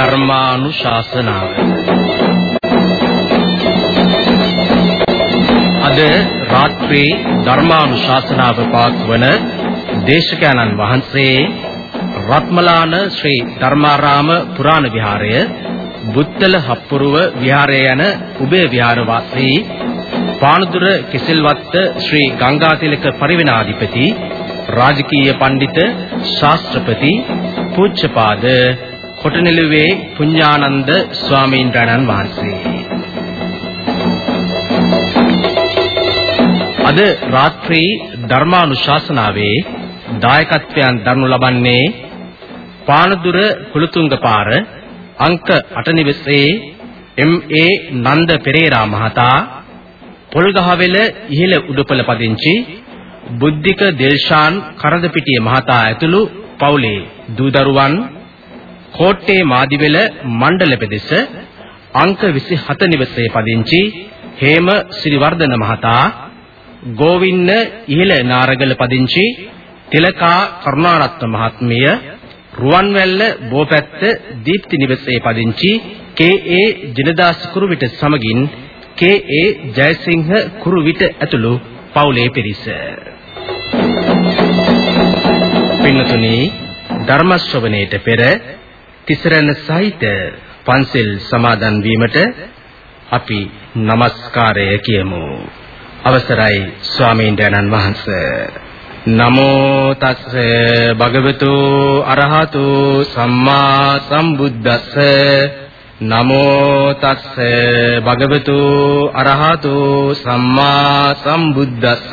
ධර්මානුශාසනාව. අද රාත්‍රී ධර්මානුශාසනාව පාත්වන දේශකයන්න් වහන්සේ රත්මලාන ශ්‍රී ධර්මාරාම පුරාණ විහාරය බුත්තල හප්පුරුව විහාරය යන උභය විහාර වාසී පානදුර කෙසෙල්වත්ත ශ්‍රී ගංගාතිලක පරිවෙනාධිපති රාජකීය පඬිත ශාස්ත්‍රපති පූජ්‍යපාද කොටනෙළුවේ පුඤ්ඤානන්ද ස්වාමීන් වහන්සේ අද රාත්‍රී ධර්මානුශාසනාවේ දායකත්වයන් දරනු ලබන්නේ පානදුර කුලතුංග පාර අංක 8 නිවසේ එම්.ඒ. නන්ද පෙරේරා මහතා පොල්ගහවෙල ඉහළ උඩපළ පදිංචි බුද්ධික දෙල්ෂාන් කරදපිටිය මහතා ඇතුළු පවුලේ දූ දරුවන් කෝට්ටේ මාදිවෙල මණ්ඩල පෙදෙස අංක 27 නිවසේ පදිංචි හේම ශ්‍රීවර්ධන මහතා ගෝවින්න ඉහළ නාරගල පදිංචි තිලකා කරුණාරත්න මහත්මිය රුවන්වැල්ල බෝපැත්ත දීප්ති නිවසේ පදිංචි කේ.ඒ. ජිනදාස් කුරුවිට සමගින් කේ.ඒ. ජයසිංහ කුරුවිට ඇතුළු පවුලේ පිරිස. පින්නතුනි ධර්ම ශ්‍රවණයට පෙර තිසරණ සහිත පන්සල් සමාදන් වීමට අපි নমස්කාරය කියමු. අවසරයි ස්වාමීන් වහන්සේ. නමෝ තස්ස භගවතු අරහතු සම්මා සම්බුද්දස්ස. නමෝ තස්ස භගවතු අරහතු සම්මා සම්බුද්දස්ස.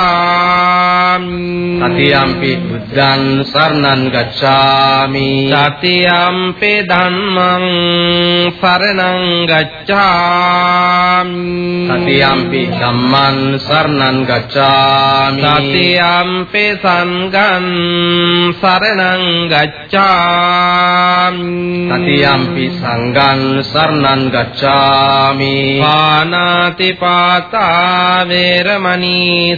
ගච්ඡාමි සතියම්පි බුද්ධං සරණං ගච්ඡාමි। සතියම්පි ධම්මං සරණං ගච්ඡාමි। සතියම්පි ධම්මං සරණං ගච්ඡාමි। සතියම්පි සංඝං සරණං ගච්ඡාමි। සතියම්පි සංඝං සරණං ගච්ඡාමි। පානාති පාතා වේරමණී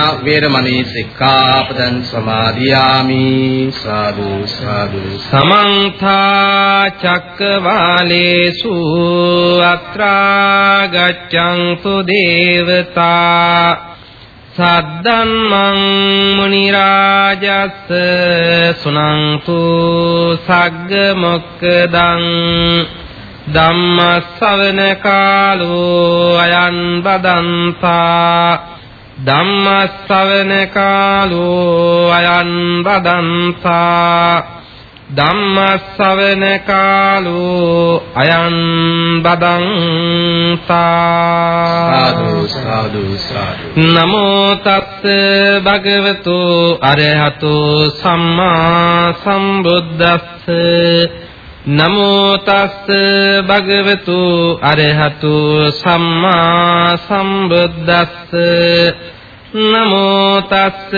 වේරමණී සික්ඛාපදං සමාදියාමි සාදු සාදු සමන්ත චක්කවාලේසු අත්‍රා ගච්ඡන්තු දේවතා සද්දම්මං මුනි රාජස් සුනන්තු සග්ග මොක්කදං ධම්ම ශ්‍රවණ කාලෝ අයන් බදන්තා ධම්මස්සවන කාලෝ අයං බදන්තා ධම්මස්සවන කාලෝ අයං බදං සාදු සාදු සාදු. නමෝ තස්ස භගවතු අරහතු සම්මා සම්බුද්දස්ස නමෝ තස්ස භගවතු අරහතු සම්මා සම්බුද්දස්ස. නමෝ තස්ස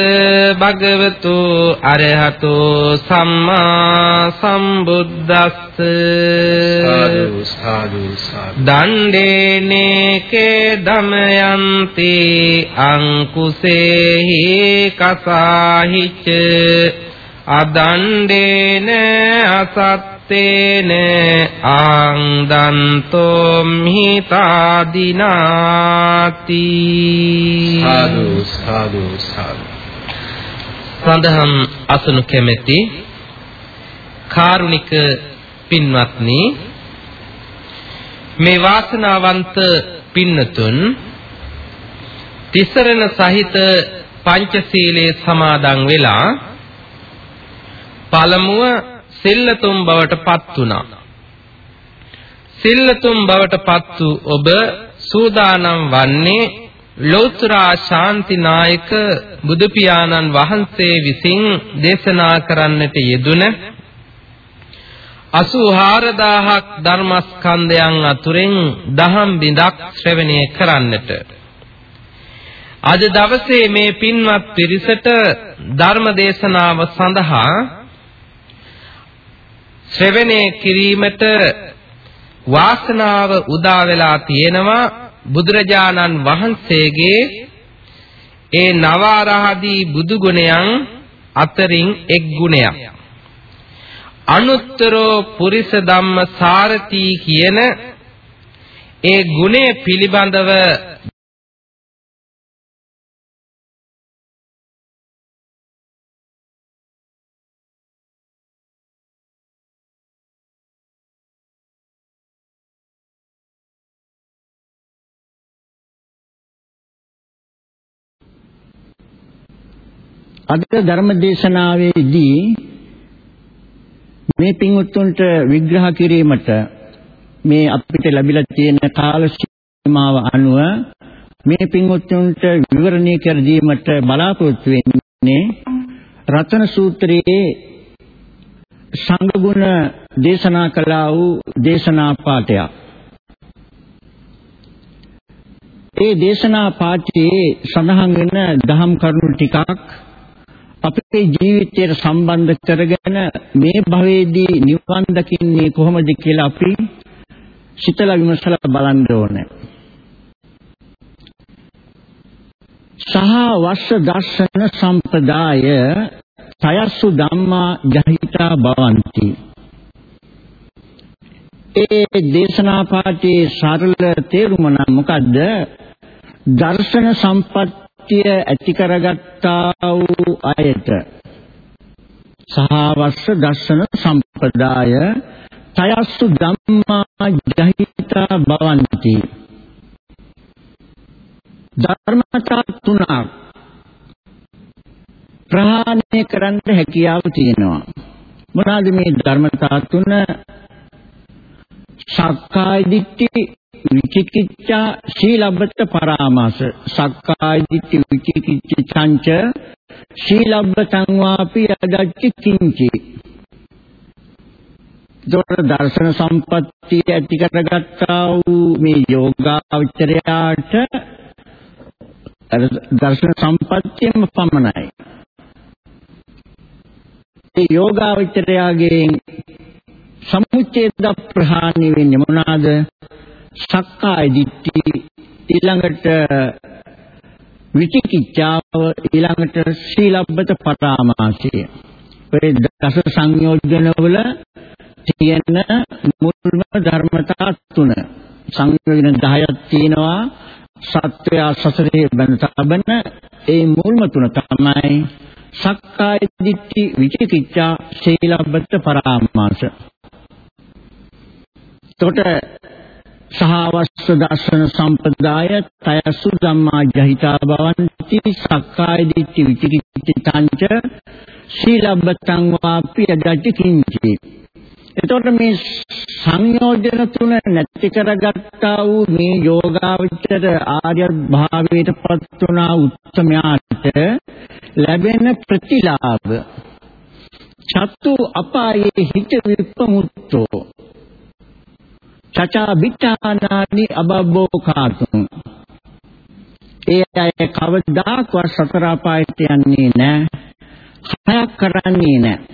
භගවතු අරහතු සම්මා සම්බුද්දස්ස. සාදු සාදු සාදු. දණ්ඩේනේකේ දමයන්ති අංකුසේහි කසාහිච අදණ්ඩේන අසත් තේන ආංදන්තෝ මිතාදිනාති සාදු සාදු සාදු. සඳහන් අසනු කැමැති කාරුණික පින්වත්නි මේ වාසනාවන්ත පින්නතුන් තිසරණ සහිත පංචශීලයේ සමාදන් වෙලා පළමුව සිල්ලතුම් බවට පත් වුණා. සිල්ලතුම් බවට පත් වූ ඔබ සූදානම් වන්නේ ලෝතර ශාන්තිනායක බුදු පියාණන් වහන්සේ විසින් දේශනා කරන්නට යෙදුන 84000ක් ධර්මස්කන්ධයන් අතුරෙන් දහම් බිඳක් ශ්‍රවණය කරන්නට අද දවසේ මේ පින්වත් පිරිසට ධර්ම දේශනාව සඳහා ශ්‍රවණය කිරීමට වාසනාව උදා වෙලා තියෙනවා බුදුරජාණන් වහන්සේගේ ඒ නවාරහදී බුදු ගුණයන් අතරින් එක් ගුණයක්. අනුත්තරෝ පුරිස ධම්ම සාරති කියන ඒ ගුණය පිළිබඳව අද ධර්ම දේශනාවේදී මේ පින්වත්තුන්ට විග්‍රහ කිරීමට මේ අපිට ලැබිලා තියෙන කාල සීමාව අනුව මේ පින්වත්තුන්ට විවරණය කර දීමට බලාපොරොත්තු වෙන්නේ රතන සූත්‍රයේ සංගුණ දේශනා කළා වූ දේශනා පාඨයක්. ඒ දේශනා පාඨයේ සඳහන් වෙන දහම් කරුණු ටිකක් අපේ ජීවිතයට සම්බන්ධ කරගෙන මේ භවයේදී නිවන් දකින්නේ කොහොමද කියලා අපි සිතලා විමසලා බලන්න ඕනේ. සහ වස්ස දර්ශන සම්පදාය තයස්සු ධම්මා ජහිතා භවಂತಿ. ඒ දේශනා පාඨයේ සරල තේරුම නම් මොකද්ද? දර්ශන සම්පත් ශක්තිය ඇති කරගත්තා වූ අයට සහවස්ස දර්ශන සම්පදාය තයස්සු ධම්මා ජහිතා භවಂತಿ. ධර්මතා තුනක් ප්‍රහාණය කරන්න හැකියාව තියෙනවා. මොනවාද මේ ධර්මතා තුන? සක්කාය දිට්ඨි විචිකිච්ඡා සීලබ්බත පරාමාස. සක්කාය දිට්ඨි විචිකිච්ඡාංච සීලබ්බතං වාපි අදච්ච කිංචි. දොර දර්ශන සම්පත්තිය ඇති කරගත්තා වූ මේ යෝගාචරයාට දර්ශන සම්පත්තියම පමණයි. ඒ යෝගාචරයාගෙන් සමුච්ඡේද ප්‍රහාණය වෙන්නේ මොනවාද? සක්කාය දිට්ඨි ඊළඟට විචිකිච්ඡාව ඊළඟට සීලබ්බත පරාමාසය. ඔය දස සංයෝජනවල තියෙන මුල්ම ධර්මතා තුන. සංයෝජන 10ක් තියෙනවා. සත්වය සසරේ බඳ තබන ඒ මුල්ම තුන තමයි සක්කාය දිට්ඨි විචිකිච්ඡා සීලබ්බත පරාමාස. එතකොට සහවස්ස දර්ශන සම්පදාය තයසු ධම්මා ජහිතා භවಂತಿ සක්කාය දිට්ඨි විචිකිච්ඡාංච සීලබ්බතං වාපි යදති කිංචි. එතකොට මේ සංයෝජන තුන නැති කරගත්තා වූ මේ යෝගාවචර ආර්ය භාවයට පත් වුණා උත්තමයාට ලැබෙන ප්‍රතිලාභ. චතු අපායේ හිත විපමුක්තෝ චචා විචානානි අබබ්බෝ කාතුම් ඒ අය කවදාකවත් සතර අපායට යන්නේ නැහැ හයක් කරන්නේ නැහැ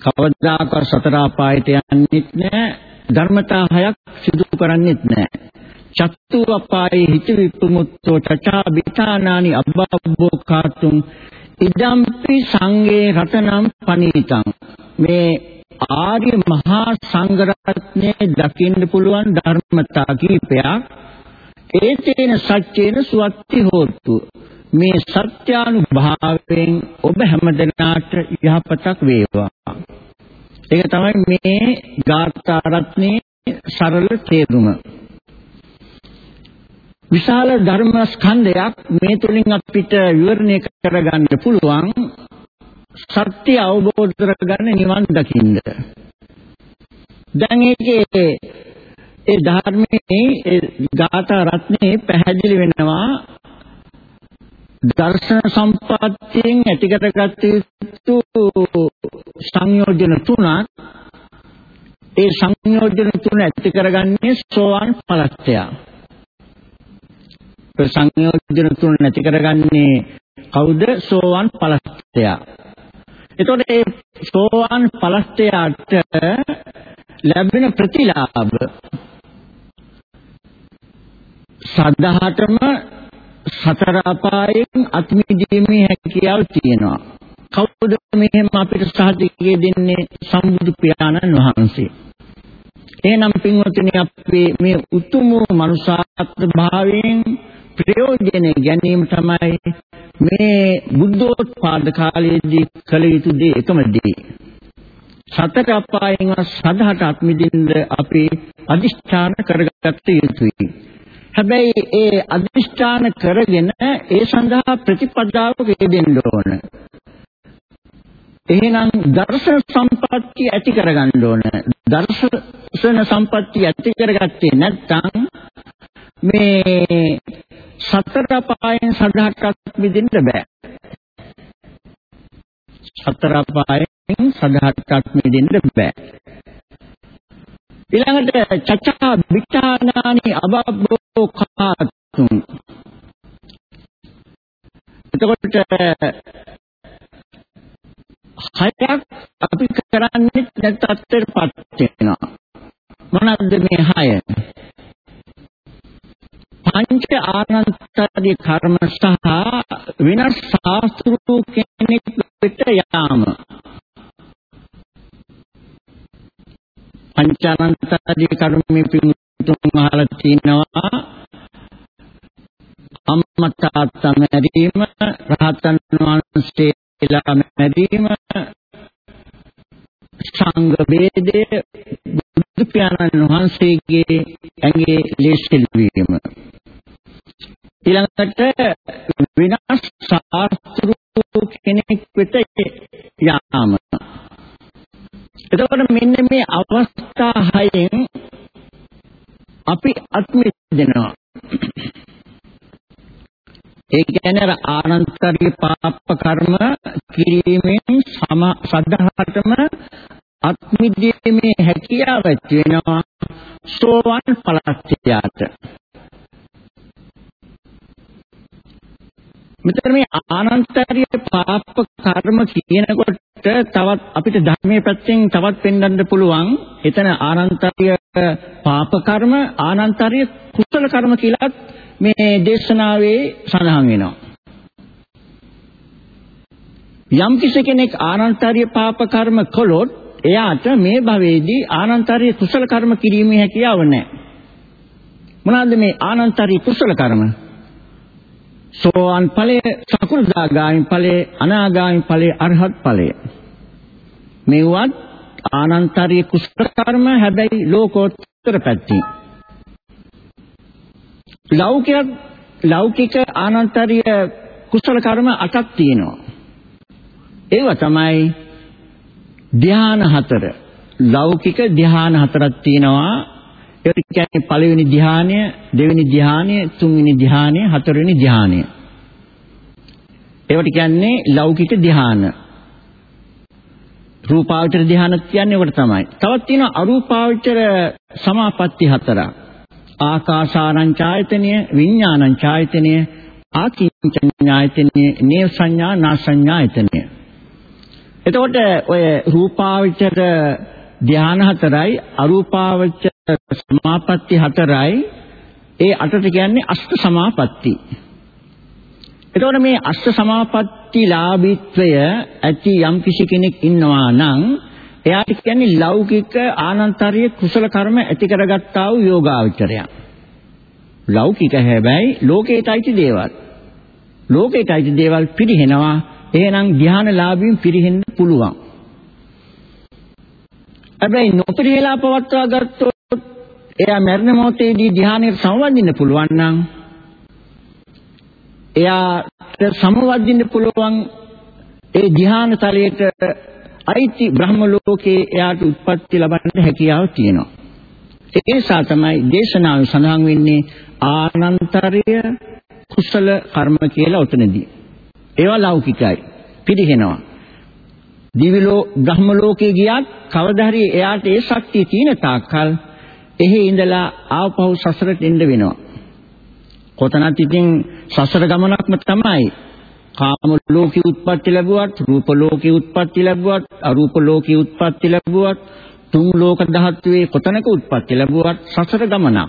කවදාකවත් සතර අපායට යන්නෙත් නැහැ ධර්මතා හයක් සිදු කරන්නෙත් නැහැ චත්තු අපායේ හිත විපමුක්තෝ චචා විචානානි අබබ්බෝ කාතුම් ඉදම්පි සංගේ රතනම් පනීතං. මේ ආර්ය මහා සංඝරත්නයේ දකින්න පුළුවන් ධර්මතා කීපයක්. ඒතේන සත්‍යේන සුවත්ති හෝතු. මේ සත්‍යානුභාවයෙන් ඔබ හැමදෙනාට යහපතක් වේවා. ඒක තමයි මේ ගාථා රත්නේ සරල තේරුම. විශාල ධර්ම ස්කන්ධයක් මේ තුලින් අපිට විවරණය කරගන්න පුළුවන්. සත්‍ය අවබෝධ කරගන්න නිවන් දකින්න. දැන් ඒකේ ඒ ධර්මයේ ඒ ගාථා රත්නේ පැහැදිලි වෙනවා දර්ශන සම්පත්තියෙන් ඇතිකරගත් යුතු සංයෝජන තුනක් ඒ සංයෝජන තුන ඇති කරගන්නේ සෝවාන් ඵලත්‍යය. සංයෝජන තුන නැති කරගන්නේ කවුද? සෝවාන් ඵලත්‍යය. එතකොට ඒ සෝවාන් ඵලස්තයාට ලැබෙන ප්‍රතිලාභ සද්ධාතම සතර අපායෙන් අත්මිදීමේ හැකියාව තියෙනවා. කවුද මෙහෙම අපිට සහතිකයේ දෙන්නේ සම්බුදු පියාණන් වහන්සේ. එහෙනම් පින්වතුනි අපි මේ උතුම් මනුෂ්‍යාත්ම භාවයෙන් ප්‍රයෝජන ගැනීම තමයි මේ බුද්ධෝත්පාද කාලයේදී කළ යුතු දේ එකම දේ. සතර අපායන් සදාට අත්මිදින්න අපි අදිෂ්ඨාන කරගත්ත යුතුයි. හැබැයි ඒ අදිෂ්ඨාන කරගෙන ඒ සඳහා ප්‍රතිපදාවක යෙදෙන්න ඕන. එහෙනම් දර්ශන සම්පත්තිය ඇති කරගන්න ඕන. දර්ශන සම්පත්තිය ඇති කරගත්තේ නැත්නම් මේ සතර පායෙන් සදහටක් විදින්න බෑ. සතර පායෙන් සදහටක් විදින්න බෑ. ඊළඟට චච්චා විචානානි අබබ්බෝ කාතුම්. එතකොට හයක් අපි කරන්නේ නැත්තරපත් වෙනවා. මොනක්ද මේ හය? පංච ආනන්තරී කර්ම සහ විනාශ ශාස්ත්‍රු කෙනෙක් වෙත යාම පංචානන්තරී කර්මෙ පිටුම් අහලා තිනවා අම්මා තාත්තා මැරීම රහතන් වහන්සේලා මැරීම සංඝ වේදය බුදු පියාණන් වහන්සේගේ ඇඟේ ලේසිල් වීම ඊළඟට විනාශ ශාස්ත්‍රු කෙනෙක් වෙත යාම. එතකොට මෙන්න මේ අවස්ථා හයෙන් අපි අත්මිදෙනවා ඒ කියන්නේ අර ආනන්තරිය පාප කර්ම කිරීමෙන් සම සද්ධාතම අත්මිදීමේ හැකියාව වෙනවා සෝවන් ඵලත්‍යාත මෙතන මේ ආනන්තරීය පාප කර්ම කියනකොට තවත් අපිට ධර්මයේ පැත්තෙන් තවත් පෙන්වන්න පුළුවන් එතන ආනන්තරීය පාප කර්ම ආනන්තරීය කුසල කර්ම කියලා මේ දේශනාවේ සඳහන් වෙනවා යම් කෙනෙක් ආනන්තරීය පාප කර්ම කළොත් එයාට මේ භවයේදී ආනන්තරීය කුසල කර්ම කිරීමේ හැකියාව නැහැ මොනවාද මේ ආනන්තරීය කුසල කර්ම සෝවාන් ඵලය, සකු르දාගාමි ඵලය, අනාගාමි ඵලය, අරහත් ඵලය. මේවත් ආනන්තරීය කුසල කර්ම හැබැයි ලෝකෝත්තර පැත්තේ. ලෞකික ලෞකික ආනන්තරීය කුසල කර්ම අටක් තියෙනවා. ඒවා තමයි ධ්‍යාන හතර. ලෞකික ධ්‍යාන හතරක් තියෙනවා. ඒකට කියන්නේ පළවෙනි ධ්‍යානය, දෙවෙනි ධ්‍යානය, තුන්වෙනි ධ්‍යානය, හතරවෙනි ධ්‍යානය. ඒවට කියන්නේ ලෞකික ධ්‍යාන. රූපාවචර ධ්‍යාන කියන්නේ ඒකට තමයි. තවත් තියෙනවා අරූපාවචර සමාපatti හතරක්. ආකාසානං ඡායතනය, විඥානං ඡායතනය, ආකින්චඤ්ඤායතනය, නේව සංඥා, නා සංඥායතනය. එතකොට ඔය රූපාවචර ධ්‍යාන හතරයි අරූපාවචර සමාපatti හතරයි ඒ අටට කියන්නේ අෂ්ට සමාපatti. එතකොට මේ අෂ්ට සමාපatti ලාභීත්වය ඇති යම් කිසි කෙනෙක් ඉන්නවා නම් එයාට කියන්නේ ලෞකික ආනන්තරීය කුසල කර්ම ඇති කරගත්තා වූ යෝගාවචරය. ලෞකික හැබැයි ලෝකේටයි දේවල්. ලෝකේටයි දේවල් පිළිහෙනවා. එහෙනම් ධානලාභීන් පිළිහෙන්න පුළුවන්. හැබැයි නොපිළිහෙලා පවත්වා ගත්තොත් එයා මරණ මොහොතේදී ධානයට සමවදින්න පුළුවන් නම් එයාට සමවදින්න පුළුවන් ඒ ධ්‍යාන තලයට අයිති බ්‍රහ්ම ලෝකේ එයාට උත්පත්ති ලබන්න හැකියාව තියෙනවා. ඒ නිසා තමයි දේශනාවේ සඳහන් වෙන්නේ ආනන්තරය කුසල කර්ම කියලා උතනදී. ඒවා ලෞකිකයි. පිළිහෙනවා. දිවිලෝ බ්‍රහ්ම ලෝකේ ගියත් කවදා හරි එයාට ඒ ශක්තිය තියෙන තාක්කල් එහි ඉඳලා ආපහු සසරට එන්න වෙනවා. කොතනත් ඉතින් සසර ගමනක්ම තමයි. කාම ලෝකේ උත්පත්ති ලැබුවත්, රූප ලෝකේ උත්පත්ති ලැබුවත්, අරූප ලෝකේ උත්පත්ති ලැබුවත්, තුන් ලෝක ධාතුවේ කොතනක උත්පත්ති ලැබුවත් සසර ගමනක්.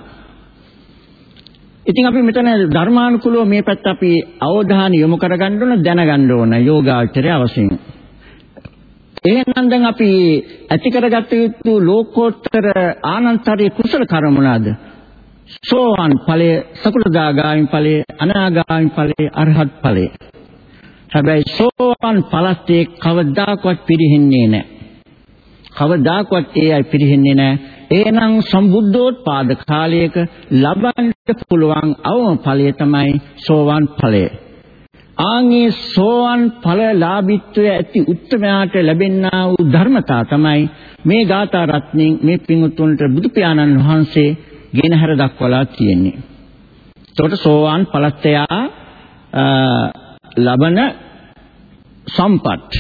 ඉතින් අපි මෙතන ධර්මානුකූලව මේ පැත්ත අපි අවධානය යොමු කරගන්න ඕන දැනගන්න ඕන යෝගාචරය අවශ්‍යයි. එහෙනම් දැන් අපි ඇති කරගත්ත යුතු ලෝකෝත්තර ආනන්තරීය කුසල කර්ම මොනවාද? සෝවන් ඵලය, සකුලදාගාමි ඵලය, අනාගාමි ඵලය, අරහත් ඵලය. හැබැයි සෝවන් ඵලස්තේ කවදාකවත් පිරෙන්නේ නැහැ. කවදාකවත් ඒ අය පිරෙන්නේ නැහැ. එහෙනම් සම්බුද්ධෝත්පාද කාලයක ලබන්න පුළුවන් අවම ඵලය තමයි සෝවන් ඵලය. ආන්ගේ සෝවන් ඵල ලාභීත්වය ඇති උත්තමයාට ලැබෙනා වූ ධර්මතා තමයි මේ ගාථා රත්නෙන් මේ පින්වතුන්ට බුදු පියාණන් වහන්සේ ගෙනහැර දක්වලා තියෙන්නේ. එතකොට සෝවාන් ඵලත්‍යා ලබන සම්පත්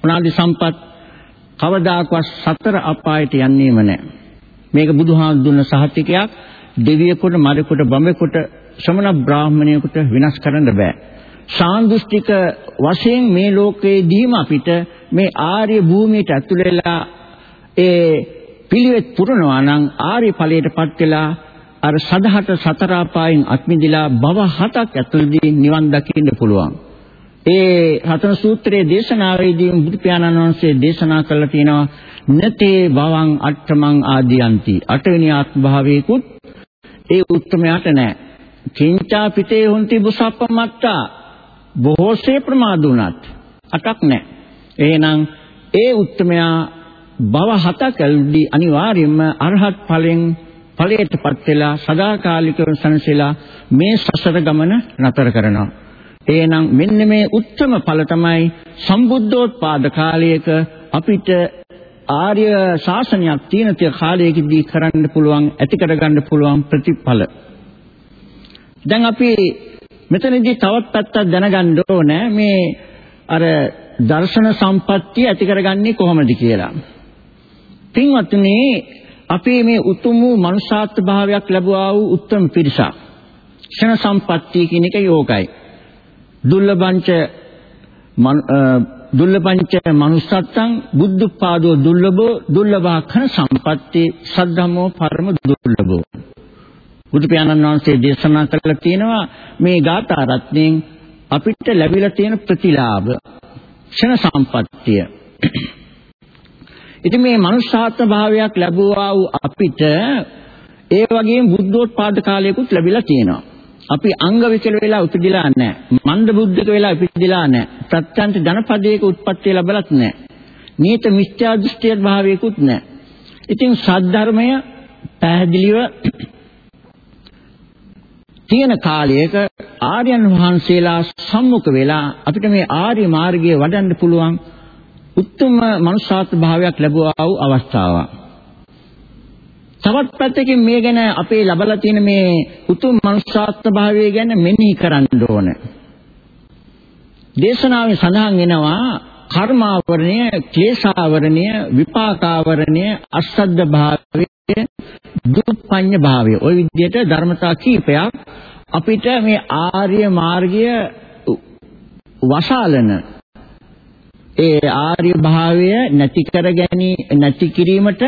මොනවාද සම්පත් කවදාකවත් සතර අපායට යන්නේම නැහැ. මේක බුදුහාමුදුරන සහතිකයක් දෙවියෙකුට මරෙකුට බඹෙකුට ශ්‍රමණ බ්‍රාහමණයෙකුට විනාශ කරන්න බෑ. සාන්දෘෂ්ටික වශයෙන් මේ ලෝකයේදීම අපිට මේ ආර්ය භූමියට ඇතුළෙලා ඒ පිළිවෙත් පුරනවා නම් ආර්ය ඵලයටපත් වෙලා අර සදහට සතර අපායන් අත්මිදිලා භව හතක් ඇතුළතදී නිවන් දකින්න පුළුවන්. ඒ රතන සූත්‍රයේ දේශනාවේදී බුදු පියාණන් වහන්සේ දේශනා කළා තියෙනවා නතේ භවං අට්ඨමං ආදියන්ති අටවෙනි ආත්ම භාවයකුත් ඒ උත්තරමයට නැහැ. කිංචා පිටේ හොන්ති බුසප්පමත්තා බොහෝසේ ප්‍රමාදුණත් අටක් නැහැ. එහෙනම් ඒ උත්තරමයා භව හතක ඇල්දී අනිවාර්යයෙන්ම අරහත් ඵලෙන් ඵලයටපත් වෙලා සදාකාලිකව සංසෙලා මේ සසර ගමන නතර කරනවා. එහෙනම් මෙන්න මේ උත්තම ඵල තමයි සම්බුද්ධෝත්පාද කාලයක අපිට ආර්ය ශාසනයක් තියෙන තිය කාලයකදී කරන්න පුළුවන් ඇති කරගන්න පුළුවන් ප්‍රතිඵල. දැන් අපි මෙතනදී තවත් පැත්තක් දැනගන්න ඕනේ මේ අර දර්ශන සම්පත්තිය ඇති කරගන්නේ කොහොමද කියලා. පින්වත්නි අපේ මේ උතුම් වූ මනුෂ්‍යාත්ම භාවයක් ලැබුවා වූ උත්තම පිරිසක්. ක්ෂණ සම්පත්තිය කියන එක යෝගයි. දුර්ලභංච දුර්ලභංච මනුස්සත්තං බුද්ධපාදෝ දුර්ලභෝ දුර්ලභා ක්ෂණ සම්පත්තිය සද්ධම්මෝ පරම දුර්ලභෝ. බුදු පියාණන් වහන්සේ දේශනා කළා තියෙනවා මේ ගාථා රත්ණයෙන් අපිට ලැබිලා තියෙන ප්‍රතිලාභ ක්ෂණ සම්පත්තිය ඉතින් මේ මනුෂ්‍යාත්ම භාවයක් ලැබුවා වූ අපිට ඒ වගේම බුද්ධෝත්පාද කාලයකුත් ලැබිලා තියෙනවා. අපි අංග විකල වෙලා උපදිලා නැහැ. මන්ද බුද්ධක වෙලා උපදිලා නැහැ. ප්‍රත්‍යන්ත ජනපදයක උත්පත්ති ලැබලත් නැහැ. නියත මිත්‍යා දෘෂ්ටිය භාවයකුත් නැහැ. ඉතින් සද්ධර්මය පැහැදිලිව තියෙන කාලයක ආර්යයන් වහන්සේලා සම්මුඛ වෙලා අපිට මේ ආර්ය මාර්ගය වඩන්න පුළුවන් උත්තම මනුෂ්‍යාත්ම භාවයක් ලැබුවා වූ අවස්ථාවක්. තවත් පැත්තකින් මේ ගැන අපේ ලබලා තියෙන මේ උතුම් මනුෂ්‍යාත්ම භාවය ගැන මෙනෙහි කරන්න ඕන. දේශනාවේ සඳහන් වෙනවා කර්මාවරණය, ක්ලේශාවරණය, විපාකාවරණය, අස්සද්ද භාවය, දුප්පඤ්ඤ භාවය. ওই විදිහට ධර්මතා කීපයක් අපිට මේ ආර්ය මාර්ගය වශාලන ඒ ආර්ය භාවය නැති කර ගැනී නැති කිරීමට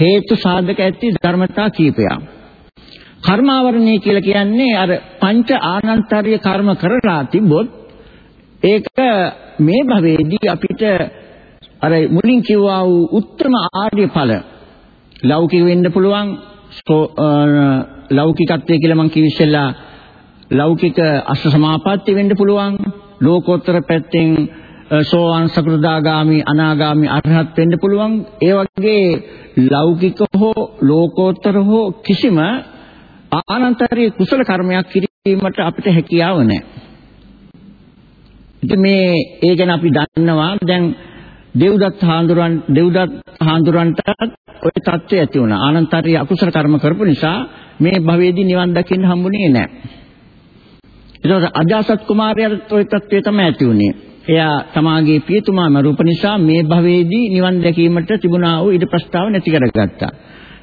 හේතු සාධක ඇති ධර්මතා කීපයක්. කර්මාවරණය කියලා කියන්නේ අර පංච ආනන්තර්ය කර්ම කරලා තිබොත් ඒක මේ භවයේදී අපිට අර මුලින් කිව්වා වූ උත්තම ආර්ය ඵල ලෞකික වෙන්න පුළුවන් ලෞකිකත්වයේ කියලා මම කිව්විස්සෙල්ලා ලෞකික අෂ්ට සමාපatti වෙන්න පුළුවන් ලෝකෝත්තර පැත්තෙන් සෝවාන් සකෘදාගාමි අනාගාමි අරහත් වෙන්න පුළුවන් ඒ වගේ ලෞකික හෝ ලෝකෝත්තර හෝ කිසිම ආනන්තරී කුසල කර්මයක් කිරීමට අපිට හැකියාව නැහැ. ඉතින් මේ ඒ ගැන අපි දන්නවා දැන් දෙව්දත් හාඳුරන් දෙව්දත් හාඳුරන්ට ওই தත්ත්වය ඇති වුණා. ආනන්තරී අකුසල කර්ම කරපු නිසා මේ භවයේදී නිවන් දකින්න හම්බුනේ නැහැ. ඊට පස්සේ අජාසත් කුමාරයාට ওই தත්ත්වය තමයි ඇති වුණේ. එයා තමාගේ පියතුමා මරුප නිසා මේ භවයේදී නිවන් දැකීමට තිබුණා වූ ඊට ප්‍රස්තාව නැති කරගත්තා.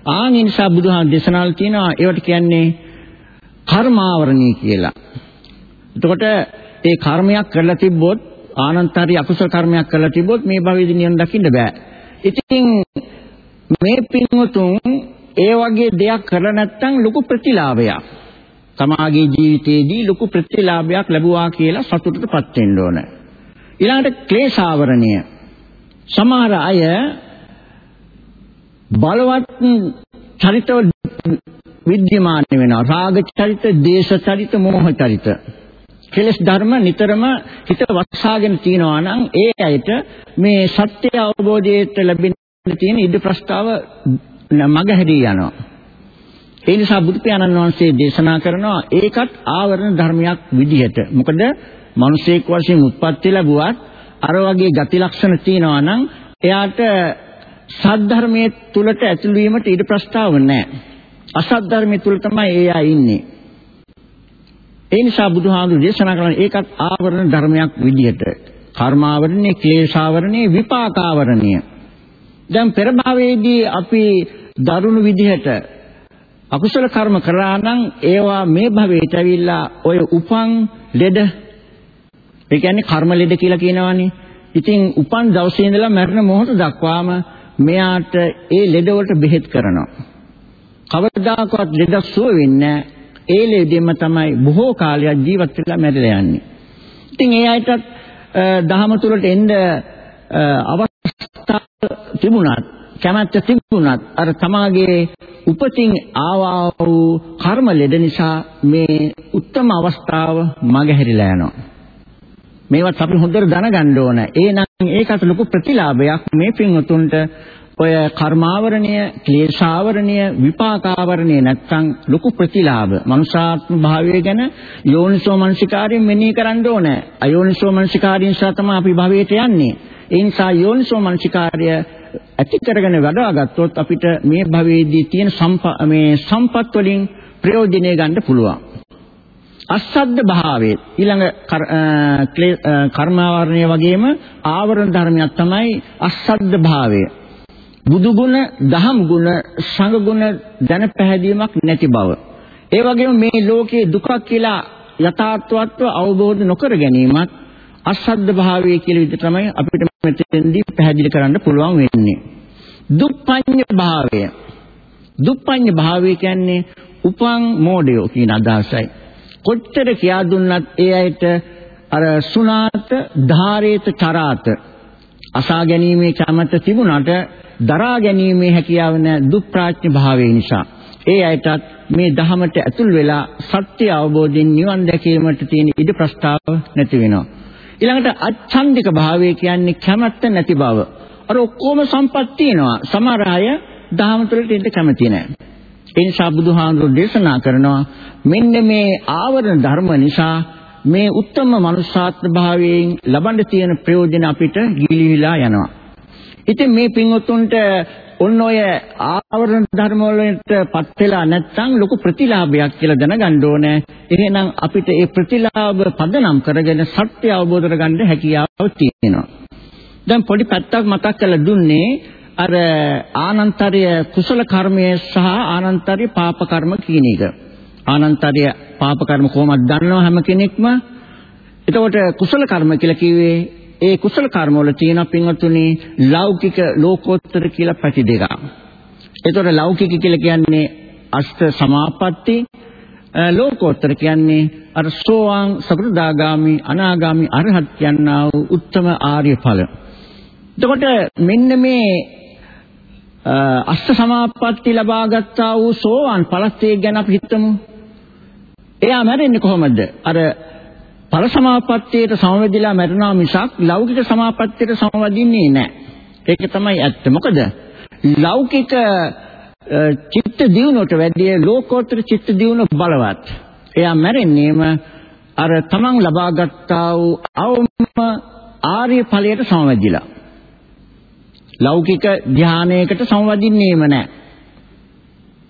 ආන් ඒ නිසා බුදුහාම දේශනාවල තියෙනවා ඒවට කියන්නේ කර්මාවරණී කියලා. එතකොට ඒ කර්මයක් කරලා තිබ්බොත් ආනන්තරී අකුසල කර්මයක් කරලා තිබ්බොත් මේ භවයේදී නිවන් දකින්න බෑ. ඉතින් මේ පින්වතුන් ඒ වගේ දෙයක් කරලා නැත්නම් ලොකු ප්‍රතිලාභයක්. තමාගේ ජීවිතයේදී ලොකු ප්‍රතිලාභයක් ලැබුවා කියලා සතුටටපත් වෙන්න ඕනේ. ඊළඟට ක්ලේශාවරණය. සමහර අය බලවත් චරිතවල විද්‍යමාන වෙනවා. රාග චරිත, දේශ චරිත, මෝහ චරිත. කෙලස් ධර්ම නිතරම හිත වස්සාගෙන තියනවා නම් ඒ අයට මේ සත්‍ය අවබෝධයට ලැබෙන තියෙන ඉද ප්‍රස්තාව මගහැරී යනවා. ඒ නිසා බුදු පියාණන් වහන්සේ දේශනා කරනවා ඒකත් ආවරණ ධර්මයක් විදිහට. මොකද මිනිසෙක් වශයෙන් උත්පත්ති ලැබුවත් අර වගේ ගති ලක්ෂණ තියෙනවා නම් එයාට සද්ධර්මයේ තුලට ඇතුළු වීමට ඉඩ ප්‍රස්තාව නැහැ. අසත් ධර්මයේ තුල තමයි එයා ඉන්නේ. ඒ නිසා බුදුහාමුදුරු දේශනා කරන ඒකත් ආවරණ ධර්මයක් විදිහට. කර්මාවරණේ, ක්ලේශාවරණේ, විපාකාවරණය. දැන් පෙර භවයේදී අපි දරුණු විදිහට අකුසල කර්ම කරා නම් ඒවා මේ භවයට ඇවිල්ලා ඔය උපන් ලෙඩ ඒ කියන්නේ කර්ම ලෙඩ කියලා කියනවනේ. ඉතින් උපන් දවසේ ඉඳලා මරණ මොහොත දක්වාම මෙයාට ඒ ලෙඩ වලට බෙහෙත් කරනවා. කවදාකවත් ලෙඩ සුව වෙන්නේ ඒ ලෙඩෙම තමයි බොහෝ කාලයක් ජීවත් වෙලා මැරෙලා යන්නේ. ඉතින් ඒ අයටත් දහම තුලට එන්න අවස්ථාව තිබුණත් කැමැත්ත තිබුණත් අර තමාගේ උපතින් ආවා වූ කර්ම ලෙඩ නිසා මේ උත්තම අවස්ථාව මගහැරිලා යනවා. මේවත් අපි හොඳට දැනගන්න ඕන. ඒනම් ඒකට ලොකු ප්‍රතිලාභයක් මේ පින්වතුන්ට ඔය කර්මාවරණය, ක්ලේශාවරණය, විපාකාවරණය නැත්තම් ලොකු ප්‍රතිලාභ. මනුෂ්‍යාත්ම භාවය ගැන යෝනිසෝ මනසිකාරයෙන් මෙනෙහි කරන්න ඕන. අයෝනිසෝ මනසිකාරයෙන් නිසා තමයි අපි භවයට යන්නේ. ඒ නිසා යෝනිසෝ මනසිකාර්ය ඇති කරගෙන වඩා ගත්තොත් අපිට මේ භවයේදී තියෙන මේ සම්පත් වලින් ප්‍රයෝජනෙ ගන්න පුළුවන්. අස්සද්ද භාවයේ ඊළඟ කර්මාවරණය වගේම ආවරණ ධර්මයක් තමයි අස්සද්ද භාවය. බුදු ගුණ, දහම් ගුණ, සංඝ ගුණ දැන පැහැදීමක් නැති බව. ඒ වගේම මේ ලෝකයේ දුකක් කියලා යථාර්ථවත්ව අවබෝධ නොකර ගැනීමත් අසද්ද භාවය කියලා විදිහට තමයි අපිට මෙතෙන්දී පැහැදිලි කරන්න පුළුවන් වෙන්නේ. දුප්පඤ්ඤ භාවය. දුප්පඤ්ඤ භාවය කියන්නේ උපං මෝඩයෝ කියන අදහසයි. කොච්චර කියා දුන්නත් ඒ අයට අර සුණාත ධාරේත චරාත අසා ගැනීමේ කැමැත්ත තිබුණාට දරා ගැනීමේ හැකියාව නැ දුප්ප්‍රාඥ භාවය නිසා ඒ අයටත් මේ ධහමට ඇතුල් වෙලා සත්‍ය අවබෝධයෙන් නිවන් දැකීමට තියෙන ඉඩ ප්‍රස්තාව නැති වෙනවා ඊළඟට අච්ඡන්දික භාවය කියන්නේ කැමැත්ත නැති බව අර ඔක්කොම සම්පත් තියෙනවා. සමහර අය දහම තුළට ඉන්න කැමති නැහැ. ඒ නිසා බුදුහාමුදුරුවෝ දේශනා කරනවා මෙන්න මේ ආවරණ ධර්ම නිසා මේ උත්තම මනුෂ්‍යාත්ම භාවයෙන් ලබන්න තියෙන ප්‍රයෝජන අපිට ගිලිහිලා යනවා. ඉතින් මේ පින්වත්තුන්ට ඔන්න ඔය ආවරණ ධර්ම වලටපත් වෙලා නැත්නම් ලොකු ප්‍රතිලාභයක් කියලා දැනගන්න ඕනේ. එහෙනම් අපිට ඒ ප්‍රතිලාභ පදනම් කරගෙන සත්‍ය අවබෝධ කරගන්න හැකියාව තියෙනවා. දැන් පොඩි පැත්තක් මතක් කරලා දුන්නේ අර ආනන්තර්ය කුසල කර්මය සහ ආනන්තර්ය පාප කර්ම කියන එක. ආනන්තර්ය පාප කර්ම කොහොමද දන්නව හැම කෙනෙක්ම. එතකොට කුසල කර්ම කියලා කිව්වේ ඒ කුසල කර්ම වල තියෙන පින්වතුනි ලෞකික ලෝකෝත්තර කියලා පැති දෙකක්. එතකොට ලෞකික කියලා කියන්නේ අෂ්ට සමාපatti ලෝකෝත්තර කියන්නේ අර සෝවාන් සකෘදාගාමි අනාගාමි අරහත් කියනා වූ උත්තම ආර්ය ඵල. එතකොට මෙන්න මේ අෂ්ට සමාපatti ලබා ගත්තා වූ සෝවාන් ඵලස්තේ ගැන අපි හිතමු. එයා මැරෙන්නේ කොහොමද? අර ඵල සමාපත්තියට සමවැදිලා මැරෙනවා මිසක් ලෞකික සමාපත්තියට සමවදින්නේ නැහැ. ඒක තමයි ඇත්ත. මොකද ලෞකික චිත්ත දියුණුවට වැඩිය ලෝකෝත්තර චිත්ත දියුණුව බලවත්. එයා මැරෙන්නේම අර තමන් ලබාගත්තා වූ අවම ආර්ය ඵලයට සමවැදිලා. ලෞකික ධානයකට සමවදින්නේම නැහැ.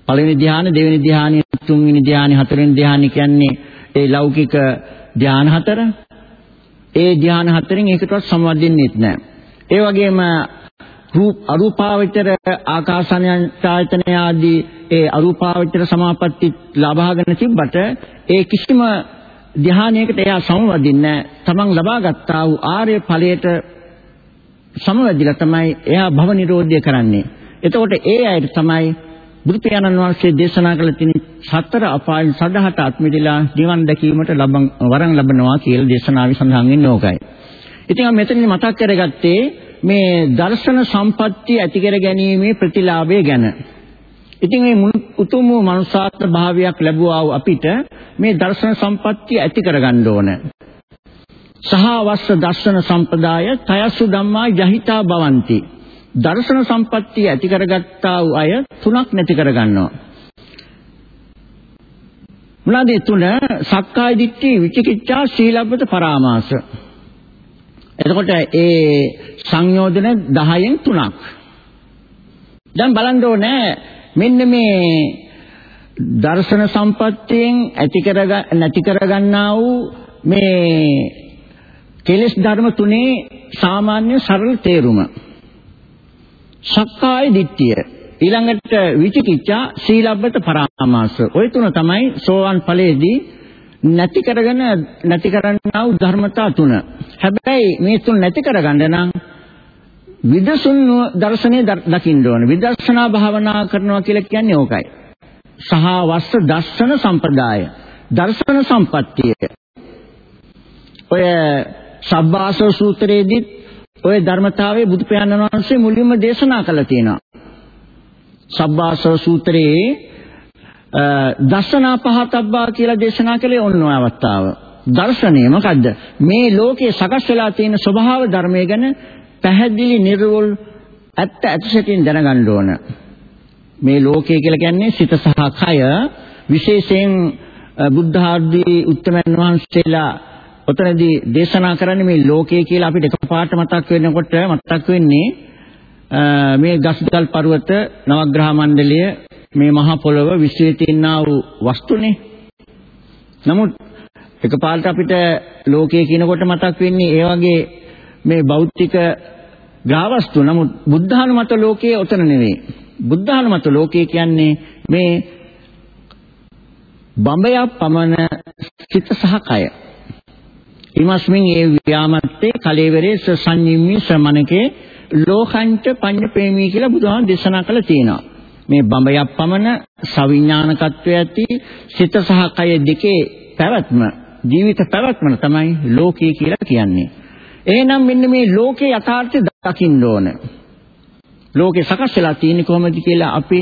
පළවෙනි ධානය, දෙවෙනි ධානය, තුන්වෙනි ධානය, හතරවෙනි ධානය කියන්නේ ඒ ලෞකික ධාන හතර. ඒ ධාන හතරෙන් එකටවත් සමවදින්නෙත් නැහැ. ඒ වගේම රූප අරූපාවචර ආකාසානයන් ආදී ඒ අරූපාවචර සමාපatti ලබාගෙන තිබ්බට ඒ කිසිම ධානයකට එයා සමවදින්නේ තමන් ලබාගත්තා වූ ආර්ය ඵලයට සමවැදිලා තමයි එයා භව නිරෝධය කරන්නේ. එතකොට ඒ අයට තමයි බුදු පියාණන් වහන්සේ දේශනා කළ තියෙන සතර අපායන් සදහට අත්මිදලා නිවන් දැකීමට ලබන් වරන් ලබනවා කියලා දේශනාවේ සඳහන් වෙන්නේ ඕකයි. ඉතින් මම මෙතනින් මතක් කරගත්තේ මේ දර්ශන සම්පත්තිය ඇති කර ගැනීමේ ප්‍රතිලාභය ගැන. ඉතින් මේ උතුම් වූ මනුෂ්‍යාත්ම භාවයක් ලැබුවා අපිට මේ දර්ශන සම්පත්තිය ඇති කරගන්න ඕන. සහවස්ස දර්ශන සම්පදාය තයසු ධම්මා යහිතා භවಂತಿ දර්ශන සම්පත්තිය ඇති කරගත්තා වූ අය තුනක් නැති කරගන්නවා. මොනවාද තුන? සක්කාය දිට්ඨි, විචිකිච්ඡා, සීලබ්බත පරාමාස. එතකොට ඒ සංයෝජන 10න් තුනක්. දැන් බලන්න ඕනේ මෙන්න මේ දර්ශන සම්පත්තියෙන් ඇති කරග නැති කරගන්නා වූ මේ කෙලෙස් ධර්ම තුනේ සාමාන්‍ය සරල තේරුම. සක්කාය දිට්ඨිය. ඊළඟට විචිකිච්ඡා සීලබ්බත පරාමාස. ඔය තුන තමයි සෝවන් ඵලයේදී නැති කරගෙන නැති කරන්නා වූ ධර්මතා තුන. හැබැයි මේ තුන නැති කරගන්න නම් විදසුන් දර්ශනය දකින්න ඕන. විදර්ශනා භාවනා කරනවා කියලා කියන්නේ ඕකයි. සහ වස්ස දර්ශන සම්පදාය දර්ශන සම්පත්තිය. ඔය සබ්බාසව සූත්‍රයේදී ওই ධර්මතාවයේ බුදු පියාණන් වහන්සේ මුලින්ම දේශනා කළා තියෙනවා. සබ්බාසව සූත්‍රයේ දර්ශනා පහතබ්බා කියලා දේශනා කළේ ඔන්න ඔය අවස්ථාව. දර්ශනය මොකද්ද? මේ ලෝකයේ සකස් වෙලා තියෙන ස්වභාව ධර්මය ගැන පැහැදිලි නිර්වෝල් ඇත්ත ඇතිසැටින් දැනගන්න ඕන. මේ ලෝකය කියලා කියන්නේ සිත සහ කය විශේෂයෙන් බුද්ධ ආදී උත්තමයන් වහන්සේලා ඔතනදී දේශනා කරන්නේ මේ ලෝකය කියලා අපිට එකපාරට මතක් වෙනකොට මතක් වෙන්නේ මේ ගස්ගල් පර්වත නවග්‍රහ මණ්ඩලය මේ මහා පොළව විශ්වයේ තියෙනා වූ වස්තුනේ. නමුත් එකපාරට අපිට ලෝකය කියනකොට මතක් වෙන්නේ ඒ වගේ මේ භෞතික ග්‍රහවස්තු. නමුත් බුද්ධානුමත ලෝකයේ ඔතන නෙවෙයි. බුද්ධානුමත ලෝකය කියන්නේ මේ බඹයක් පමණ සිත සහ කය. ඉමස්මින් ඒ ව්‍යාමත්තේ කලේවරේ සංඤිම්මි ශ්‍රමණකේ ලෝකංච පඤ්ඤපේමී කියලා බුදුහාම දේශනා කළා තියෙනවා. මේ බඹයක් පමණ සවිඥානිකත්වයේ ඇති සිත සහ කය දෙකේ පැවැත්ම ජීවිත පැවැත්ම තමයි ලෝකය කියලා කියන්නේ. එහෙනම් මෙන්න මේ ලෝකේ යථාර්ථය දකින්න ඕන. ලෝකේ සකස් වෙලා තියෙන්නේ කොහොමද කියලා අපි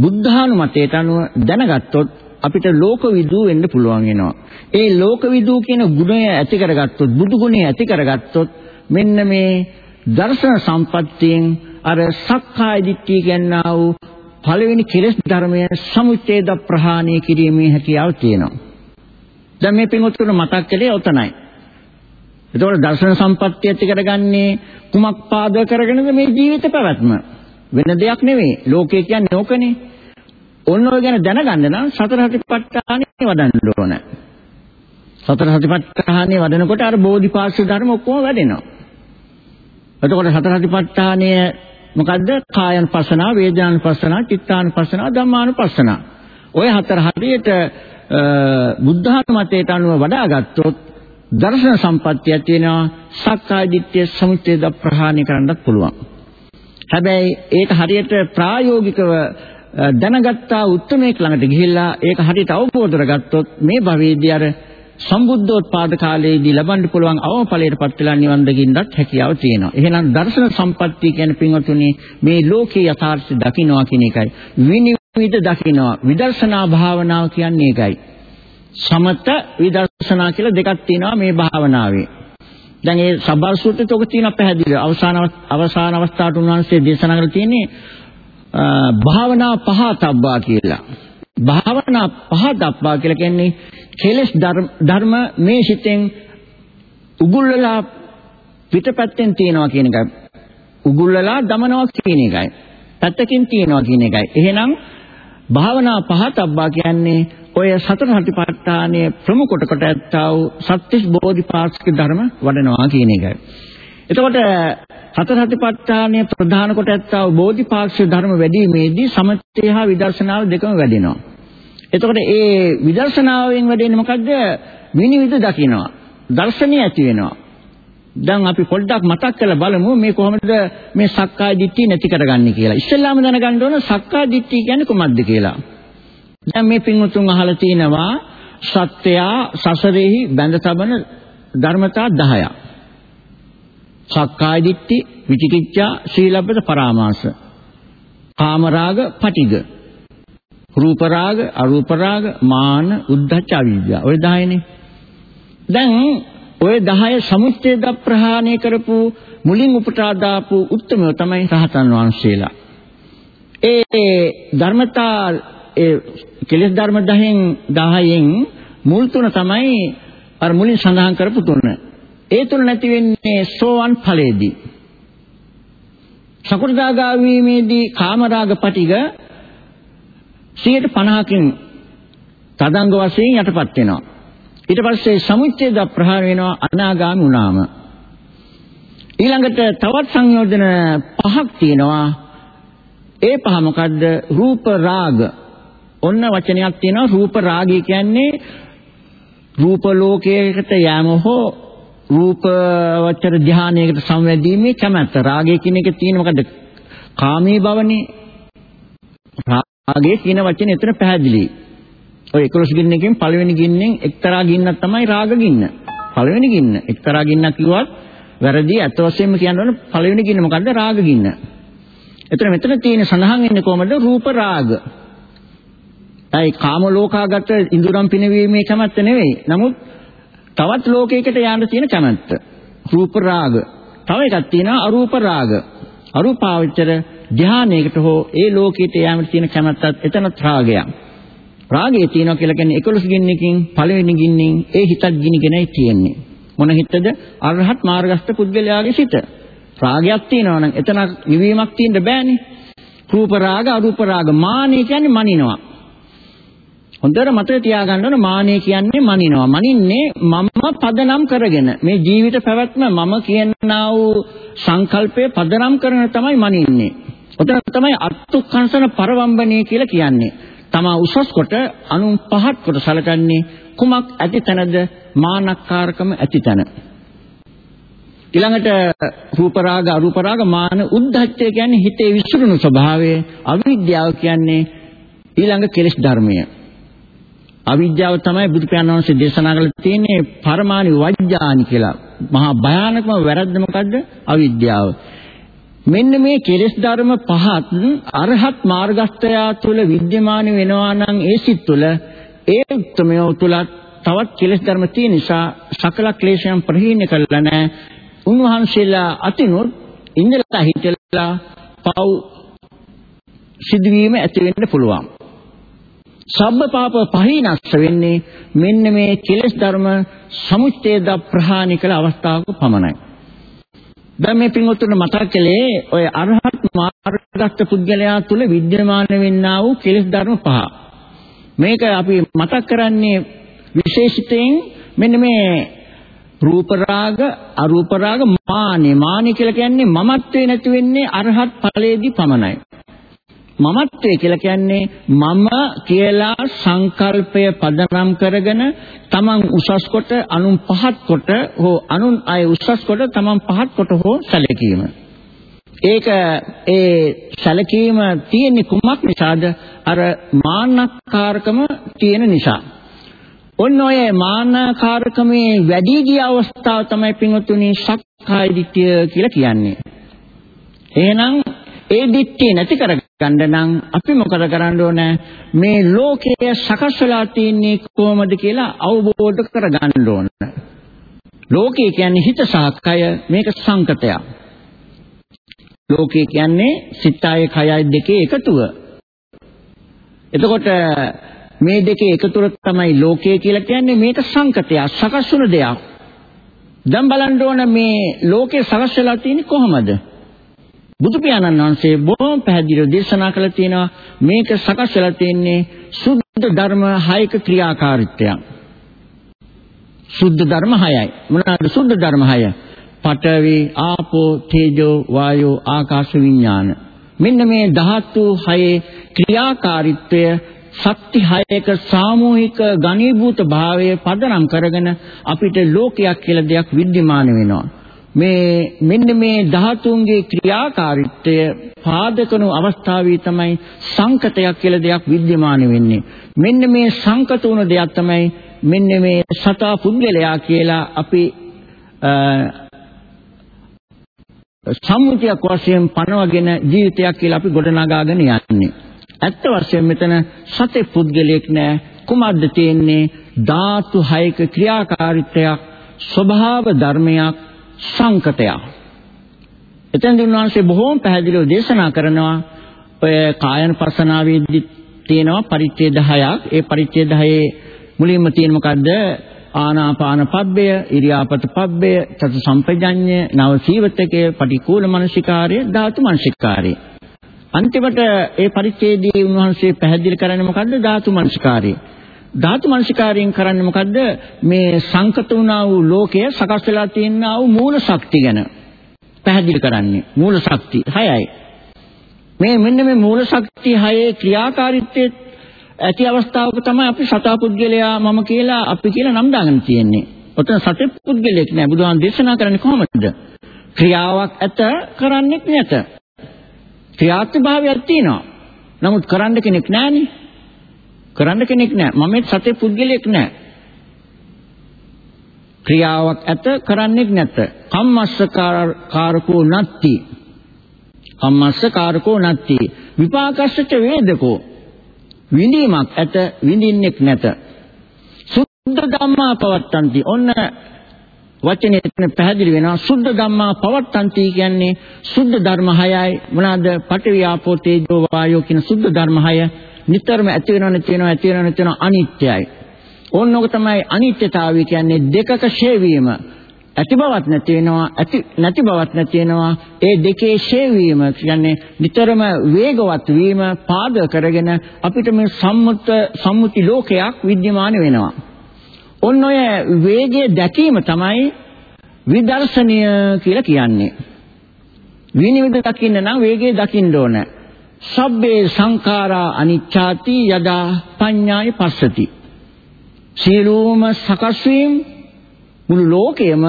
බුද්ධානුමතයට අනුව දැනගත්තොත් අපිට ලෝකවිදූ වෙන්න පුළුවන් වෙනවා. ඒ ලෝකවිදූ කියන ගුණය ඇති කරගත්තොත් බුදු ගුණය ඇති කරගත්තොත් මෙන්න මේ දර්ශන සම්පත්තියෙන් අර සක්කාය දිට්ඨිය කියනා වූ පළවෙනි කෙලෙස් ධර්මය සමුච්ඡේද ප්‍රහාණය කිරීමේ හැකියාව තියෙනවා. දැන් මේ පින්වත්තුන මතක් කළේ ඔතනයි. එතකොට දර්ශන සම්පත්තිය ඇති කරගන්නේ කුමක් පාදක කරගෙනද මේ ජීවිත පැවැත්ම? වෙන දෙයක් නෙවෙයි. ලෝකය කියන්නේ ඕකනේ. ඔන්න ඔය ගැන දැනගන්න නම් සතර සතිපට්ඨානෙ වඩන්න ඕන. සතර සතිපට්ඨානෙ වඩනකොට අර බෝධිපාක්ෂික ධර්ම ඔක්කොම වැඩෙනවා. එතකොට සතර සතිපට්ඨානය මොකද්ද? කායानुපස්සනා, වේදනානුපස්සනා, චිත්තානුපස්සනා, ධම්මානුපස්සනා. ඔය හතර හරියට බුද්ධාත්මතයට අනුව වඩාගත්තොත් දර්ශන සම්පත්තිය තියෙනවා සක්කාය දිට්ඨිය සමුච්ඡේද ප්‍රහාණය කරන්නත් පුළුවන්. හැබැයි ඒක හරියට ප්‍රායෝගිකව දැනගත්තා උත්මේක ළඟට ගිහිල්ලා ඒක හරියට අවබෝධ කරගත්තොත් මේ භවයේදී අර සම්බුද්ධෝත්පාද කාලයේදී ලබන්න පුළුවන් අවඵලයටපත් වෙලා නිවන් දකින්නත් හැකියාව තියෙනවා. එහෙනම් දර්ශන සම්පත්තිය කියන්නේ පින්වතුනි මේ ලෝකේ යථාර්ථය දකින්නවා කියන එකයි. විනිවිද දකින්නවා. විදර්ශනා භාවනාව කියන්නේ ඒකයි. සමත විදර්ශනා කියලා දෙකක් තියෙනවා මේ භාවනාවේ. දැන් ඒ සබ්බාර සූත්‍රයේ තෝක තියෙන පැහැදිලිව අවසාන අවසාන අවස්ථාවට උන්වහන්සේ දේශනා කරලා තියෙන්නේ භාවනා පහතබ්බා කියලා. භාවනා පහතබ්බා කියලා කියන්නේ කෙලස් ධර්ම මේ සිතෙන් උගුල්ලලා පිටපැත්තෙන් තියනවා කියන එකයි. උගුල්ලලා දමනවා කියන එකයි. පැත්තකින් තියනවා කියන එකයි. එහෙනම් භාවනා පහතබ්බා කියන්නේ ඔය සතර සතිපට්ඨානයේ ප්‍රමුඛ කොට කොට ඇත්තා වූ සත්‍තිස් බෝධිපාක්ෂික ධර්ම වඩනවා කියන එකයි. එතකොට සතර සතිපට්ඨානයේ ප්‍රධාන කොට ඇත්තා වූ බෝධිපාක්ෂික ධර්ම වැඩිීමේදී සමථය හා විදර්ශනාව දෙකම වැඩෙනවා. එතකොට ඒ විදර්ශනාවෙන් වැඩෙන්නේ මොකද්ද? විනිවිද දකින්නවා. දර්ශනීය ඇති වෙනවා. දැන් අපි පොඩ්ඩක් මතක් කරලා බලමු මේ කොහොමද මේ සක්කාය දිට්ඨිය නැති කරගන්නේ කියලා. ඉස්සෙල්ලාම දැනගන්න ඕන සක්කාය දිට්ඨිය කියන්නේ කොහොමද කියලා. දැන් මේ පින්වතුන් අහලා තිනවා සත්‍යයා සසරෙහි බැඳ තබන ධර්මතා 10ක්. සක්කාය දිට්ඨි, විචිකිච්ඡා, සීලබ්බත පරාමාස. කාමරාග, පටිග. රූප රාග, අරූප රාග, මාන, උද්ධච්ච, අවිද්‍යාව. ඔය 10නේ. දැන් ඔය 10 සමුච්ඡේද ප්‍රහාණය කරපු මුලින් උපුටා දාපු උත්තරම තමයි රහතන් වහන්සේලා. ඒ ධර්මතා ඒ කෙලෙස් ධර්ම 10න් 10න් මුල් තුන තමයි අර මුලින් සඳහන් කරපු තුන. ඒ තුන නැති වෙන්නේ සෝවන් ඵලයේදී. සකු르දාගාමීමේදී කාමරාග පටිග 150කින් තදංග වශයෙන් යටපත් වෙනවා. ඊට පස්සේ සමුච්ඡේද ප්‍රහාර වෙනවා අනාගාමී වුණාම. ඊළඟට තවත් සංයෝජන පහක් තියෙනවා. ඒ පහ මොකද්ද? රූප රාග. ඔන්න වචනයක් තියෙනවා රූප රාගය කියන්නේ රූප ලෝකයකට යෑම හෝ රූප වචර ධානයකට සංවැදීමේ කැමැත්ත. රාගය කියන එක තියෙන මොකද්ද? කාමී භවනේ. රාගය කියන වචනේ එතන පැහැදිලි. ඔය 11 ගින්නකින් පළවෙනි ගින්නෙන් එක්තරා ගින්නක් තමයි රාග ගින්න. පළවෙනි ගින්න. එක්තරා ගින්නක් කිව්වත් වැරදි අත වශයෙන්ම කියන්න පළවෙනි ගින්න මොකද්ද? රාග ගින්න. එතන මෙතන තියෙන සඳහන් වෙන්නේ කොහමද? රූප රාග. ඒ කාම ලෝකාගත ඉඳුරම් පිනවීමේ කැමැත්ත නෙවෙයි. නමුත් තවත් ලෝකයකට යන්න තියෙන කැමැත්ත. රූප රාග. තව එකක් තියෙනවා අරූප රාග. අරූපාවචර ධානයකට හෝ ඒ ලෝකයට යෑමට තියෙන කැමැත්තත් එතනත් රාගයක්. රාගය තියෙනවා කියලා කියන්නේ 11 ගින්නකින් පළවෙනි ගින්නෙන් ඒ හිතක් ගිනිගෙනයි තියෙන්නේ. මොන හිතද? අරහත් මාර්ගස්ත පුද්ගලයාගේ සිත. රාගයක් තියෙනවා නම් එතන නිවීමක් තියෙන්න බෑනේ. රූප රාග, අරූප රාග, මානෙ කියන්නේ මනිනවා. හොඳට මතක තියාගන්න ඕන මානෙ කියන්නේ මනිනවා. මනින්නේ මම පදනම් කරගෙන මේ ජීවිත පැවැත්ම මම කියනා වූ සංකල්පය පදනම් කරන තමයි මනින්නේ. ඔතන තමයි අත්ත්ුක්ඛංශන පරවම්බණේ කියලා කියන්නේ. තමා උසස් කොට අනුන් පහත් කොට සැලකන්නේ කුමක් ඇති තැනද මානක්කාරකම ඇති තැන. ඊළඟට රූප රාග අරූප රාග මාන උද්ධච්චය කියන්නේ හිතේ විසිරුණු ස්වභාවය අවිද්‍යාව කියන්නේ ඊළඟ කෙලෙස් ධර්මය. අවිද්‍යාව තමයි බුදු පියාණන් වහන්සේ දේශනා කරලා තියෙන්නේ පරමානි වජ්ජානි කියලා. මහා භයානකම වැරද්ද මොකද්ද? අවිද්‍යාව. මෙන්න මේ කෙලෙස් ධර්ම පහත් අරහත් මාර්ගස්ථයා තුළ विद्यमान වෙනවා නම් ඒ සිත් තුළ ඒ උත්මය තුළ තවත් කෙලෙස් ධර්ම තියෙන නිසා සකල ක්ලේශයන් ප්‍රහීන කළා නැහැ. උන්වහන්සේලා අතිනුත් ඉඳලා හිටලා පව් සිදුවීම ඇති වෙන්න පුළුවන්. සබ්බ පාප පහිනස්ස වෙන්නේ මෙන්න මේ කෙලෙස් ධර්ම සමුච්ඡේද ප්‍රහාණය කළ අවස්ථාවක පමණයි. දැන් මේ පින්වත්තුන්ට මතක් කළේ ඔය අරහත් මාර්ගගත පුද්ගලයා තුල විද්‍යමාන වෙන්නා වූ කෙලෙස් ධර්ම පහ. මේක අපි මතක් කරන්නේ විශේෂිතයෙන් මෙන්න මේ රූප රාග අරූප රාග මානෙ මානෙ කියලා කියන්නේ මමත්වේ නැති වෙන්නේ අරහත් ඵලයේදී පමණයි. මමත්වය කියලා කියන්නේ මම කියලා සංකල්පය පදනම් කරගෙන තමන් උසස් කොට අනුන් පහත් කොට හෝ අනුන් අය උසස් කොට තමන් පහත් කොට හෝ සැලකීම. ඒක ඒ සැලකීම තියෙන්නේ කුමක් නිසාද? අර මාන්නකාරකම තියෙන නිසා. ඔන්න ඔය මාන්නකාරකමේ වැඩි ගිය අවස්ථාව තමයි පින්වතුනි සක්කාය දිට්ඨිය කියලා කියන්නේ. එහෙනම් ඒ දිට්ඨිය නැති කරගන්න නම් අපි මොකද කරන්න ඕන? මේ ලෝකය සකස් වෙලා තින්නේ කොහොමද කියලා අවබෝධ කරගන්න ඕන. ලෝකය කියන්නේ හිත සහ කය මේක සංකතයක්. ලෝකය කියන්නේ සිතයි කයයි දෙකේ එකතුව. එතකොට මේ දෙකේ එකතුව තමයි ලෝකය කියලා කියන්නේ මේක සංකතයක් සකස් වුණ දෙයක්. දැන් බලන්න ඕන මේ ලෝකේ සකස් වෙලා තියෙන්නේ කොහොමද? බුදු පියාණන් වහන්සේ බොහොම පැහැදිලිව දේශනා කළා තියෙනවා මේක සකස් වෙලා තියෙන්නේ සුද්ධ ධර්ම හයක ක්‍රියාකාරීත්වය. සුද්ධ ධර්ම හයයි. මොනවාද සුද්ධ ධර්ම හය? පඨවි, ආපෝ, තේජෝ, වායෝ, ආකාශ විඥාන. මෙන්න මේ ධාතු හයේ ක්‍රියාකාරීත්වය ශක්ති හයක සාමූහික ගණීභූත භාවය පදනම් කරගෙන අපිට ලෝකයක් කියලා දෙයක් විද්‍යමාන වෙනවා. මේ මෙන්න මේ ධාතුන්ගේ ක්‍රියාකාරීත්වය පාදකණු අවස්ථාවේ තමයි සංකතයක් කියලා දෙයක් विद्यमान වෙන්නේ. මෙන්න මේ සංකත වුණ දෙයක් තමයි මෙන්න මේ සතා පුද්ගලයා කියලා අපි සම්මුතියක් වශයෙන් පනවගෙන ජීවිතයක් කියලා අපි ගොඩනගාගෙන යන්නේ. ඇත්ත වශයෙන් මෙතන සතේ පුද්ගලයෙක් නෑ කුමක්ද තියෙන්නේ ධාතු හයක ක්‍රියාකාරීත්වයක් ස්වභාව ධර්මයක් සංකතයක්. එතෙන් උන්වහන්සේ බොහෝම පැහැදිලිව දේශනා කරනවා ඔය කායන පසනාවේදී තියෙනවා පරිච්ඡේද 10ක්. ඒ පරිච්ඡේද 10 මුලින්ම තියෙන මොකද්ද? ආනාපාන පබ්බය, ඉරියාපත පබ්බය, චතු සම්පජඤ්ඤය, නව සීවතකය, පටිකූල මනසිකාර්ය, ධාතු මනසිකාර්ය. අන්තිමට ඒ පරිච්ඡේදයේ උන්වහන්සේ පැහැදිලි කරන්නේ මොකද්ද? ධාතු මනසිකාර්ය. ධාතු මනසිකාරයෙන් කරන්නේ මොකද්ද? මේ සංකත වුණා වූ ලෝකය සකස් වෙලා තියෙනා වූ මූල ශක්තිය ගැන පැහැදිලි කරන්නේ. මූල ශක්තිය හයයි. මේ මෙන්න මේ මූල ශක්තිය හයේ ක්‍රියාකාරීත්වයේ ඇති අවස්ථාවක තමයි අපි සතාපුද්ගලයා මම කියලා අපි කියලා නම් දාගෙන තියෙන්නේ. ඔතන සතේ පුද්ගලයෙක් නෑ. බුදුහාම දේශනා කරන්නේ කොහොමද? ක්‍රියාවක් ඇත කරන්නේ නැත. ක්‍රියාත්මක භාවයක් තියෙනවා. නමුත් කරන්න කෙනෙක් නෑනේ. කරන්න කෙනෙක් නැහැ. මම මේ සතේ පුද්ගලයෙක් නැහැ. ක්‍රියාවක් ඇත කරන්නෙක් නැත. කම්මස්සකාරකෝ නත්ති. කම්මස්සකාරකෝ නත්ති. විපාකස්සච වේදකෝ. විඳීමක් ඇත විඳින්නෙක් නැත. සුද්ධ ධම්මා පවත්තන්ති. ඔන්න වචනේ එතන පැහැදිලි වෙනවා සුද්ධ ධම්මා පවත්තන්ති කියන්නේ සුද්ධ ධර්ම හයයි මොනවාද පඨවි ආපෝ තේජෝ වායෝ කියන සුද්ධ ධර්ම හය නිතරම ඇති වෙනව නැති වෙනව ඇති වෙනව නැති වෙනව අනිත්‍යයි. ඕනෝක තමයි අනිත්‍යතාවය කියන්නේ දෙකක ෂේ වීම. ඇති බවක් නැති වෙනවා ඇති නැති බවක් නැති වෙනවා ඒ දෙකේ ෂේ වීම කියන්නේ නිතරම වේගවත් වීම පාදක කරගෙන අපිට මේ සම්මුත සම්මුති ලෝකයක් विद्यमान වෙනවා. ඔන්න ඔය වේගයේ දැකීම තමයි විදර්ශනීය කියලා කියන්නේ. විනිවිද දකින්න නම් වේගයේ දකින්න ඕනේ. සබ්බේ සංඛාරා අනිච්ඡාති යදා පඤ්ඤාය පස්සති. සියලුම සකස් වීම මුළු ලෝකයම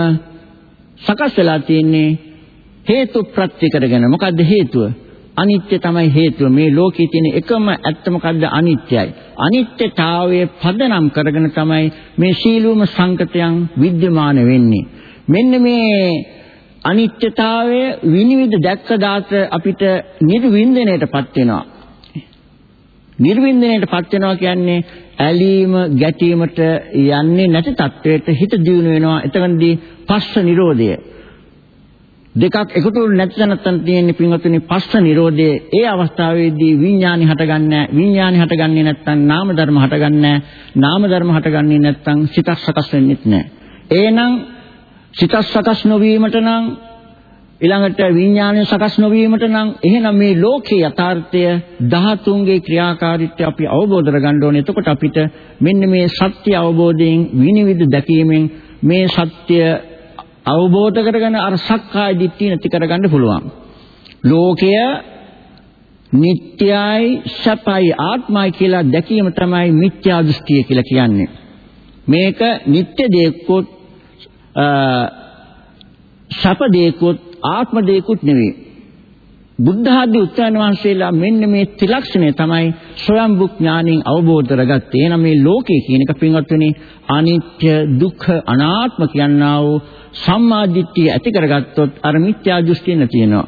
සකස් වෙලා තියෙන්නේ හේතු ප්‍රත්‍ය කරගෙන. මොකද්ද හේතුව? අනිත්‍ය තමයි හේතුව. මේ ලෝකයේ තියෙන එකම ඇත්ත මොකද්ද? අනිත්‍යයි. අනිත්‍යතාවයේ පදනම් කරගෙන තමයි මේ සීලුම සංකතයන් විද්‍යමාන වෙන්නේ. මෙන්න මේ අනිත්‍යතාවය විනිවිද දැක්ක දාත අපිට නිර්වින්දනයටපත් වෙනවා. නිර්වින්දනයටපත් වෙනවා කියන්නේ ඇලීම ගැටීමට යන්නේ නැති තත්වයට හිත දියුණු වෙනවා. එතනදී පස්ස නිරෝධය. දෙකක් එකතු නැති තැනක් තියෙන පින්වතුනි පස්ස නිරෝධයේ ඒ අවස්ථාවේදී විඥානි හටගන්නේ විඥානි හටගන්නේ නැත්නම් නාම ධර්ම හටගන්නේ නාම ධර්ම හටගන්නේ නැත්නම් සිතක් සකස් වෙන්නේ නැහැ. එහෙනම් සිතක් සකස් නොවීමට නම් ඊළඟට විඥානය සකස් නොවීමට නම් එහෙනම් මේ ලෝකේ යථාර්ථය ධාතුන්ගේ ක්‍රියාකාරීත්වය අපි අවබෝධ කරගන්න ඕනේ. එතකොට අපිට මෙන්න මේ සත්‍ය අවබෝධයෙන් විනිවිද දැකීමෙන් මේ සත්‍ය අවබෝධ කරගෙන අර සක්කාය දිට්ඨිය නැති කරගන්න පුළුවන්. ලෝකය නිට්ටයයි සපයි ආත්මයි කියලා දැකීම තමයි මිත්‍යා දෘෂ්ටිය කියලා කියන්නේ. මේක නිට්ටය දෙයක්කොත් සප දෙයක්කොත් ආත්ම දෙයක්ුත් නෙවෙයි. බුද්ධ ආදී උත්තරණ වහන්සේලා මෙන්න මේ ත්‍රිලක්ෂණය තමයි ස්වයංබුක් ඥාණයෙන් අවබෝධ කරගත්තේ. එහෙනම් මේ ලෝකය කියන එක පින්වත්නි අනිත්‍ය දුක්ඛ අනාත්ම කියනා වූ සම්මාදිට්ඨිය ඇති කරගත්තොත් අර මිත්‍යා දෘෂ්ටිය නැති වෙනවා.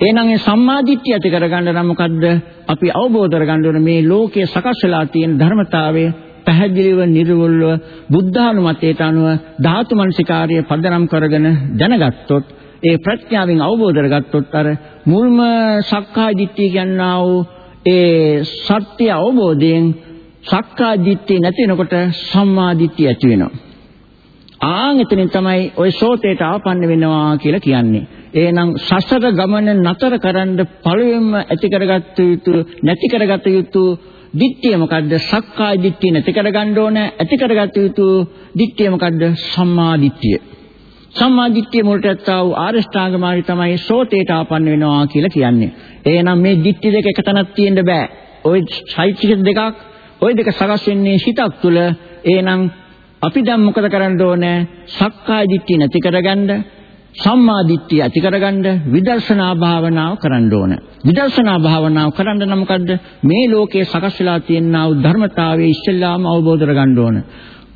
එහෙනම් මේ සම්මාදිට්ඨිය ඇති කරගන්න නම් මොකද්ද? අපි අවබෝධ කරගන්න ඕනේ මේ ලෝකයේ සකස් වෙලා තියෙන ධර්මතාවය පැහැදිලිව නිර්වුල්ව බුද්ධානුමතයට අනුව ධාතු මනසිකාර්ය පදනම් කරගෙන දැනගත්තොත් ඒ ප්‍රඥාවෙන් අවබෝධ කරගත්තොත් අර මුල්ම සක්කාය දිට්ඨිය කියනා වූ ඒ සත්‍ය අවබෝධයෙන් සක්කාය දිට්ඨිය නැති වෙනකොට සම්මා දිට්ඨිය ඇති වෙනවා. ආන් එතනින් තමයි ওই සෝතේට ආපන්න වෙනවා කියලා කියන්නේ. එහෙනම් සසර ගමන නතර කරන්න පළවෙනිම ඇති කරගත්ත යුතු නැති කරගත යුතු දිට්ඨිය මොකද්ද? සක්කාය දිට්ඨිය නැති කරගන්න ඕන. ඇති කරගත යුතු දිට්ඨිය මොකද්ද? සම්මා දිට්ඨිය. සම්මාදිට්ඨිය මුලට ඇත්තා වූ ආරෂ්ඨාංග මාර්ගය තමයි සෝතේට ආපන්න වෙනවා කියලා කියන්නේ. එහෙනම් මේ දිට්ඨි දෙක එකතැනක් තියෙන්න බෑ. ওই සයිචික දෙකක් ওই දෙක සකස් වෙන්නේ හිතක් තුළ. එහෙනම් අපි දැන් මොකද කරන්න ඕනේ? සක්කාය දිට්ඨිය නැති කරගන්න සම්මා දිට්ඨිය ඇති කරගන්න විදර්ශනා භාවනාව කරන්න ඕන. විදර්ශනා භාවනාව කරන්න නම් මොකද්ද? මේ ලෝකයේ සකස් වෙලා තියෙනා වූ ධර්මතාවයේ ඉස්සෙල්ලාම අවබෝධ කරගන්න ඕන.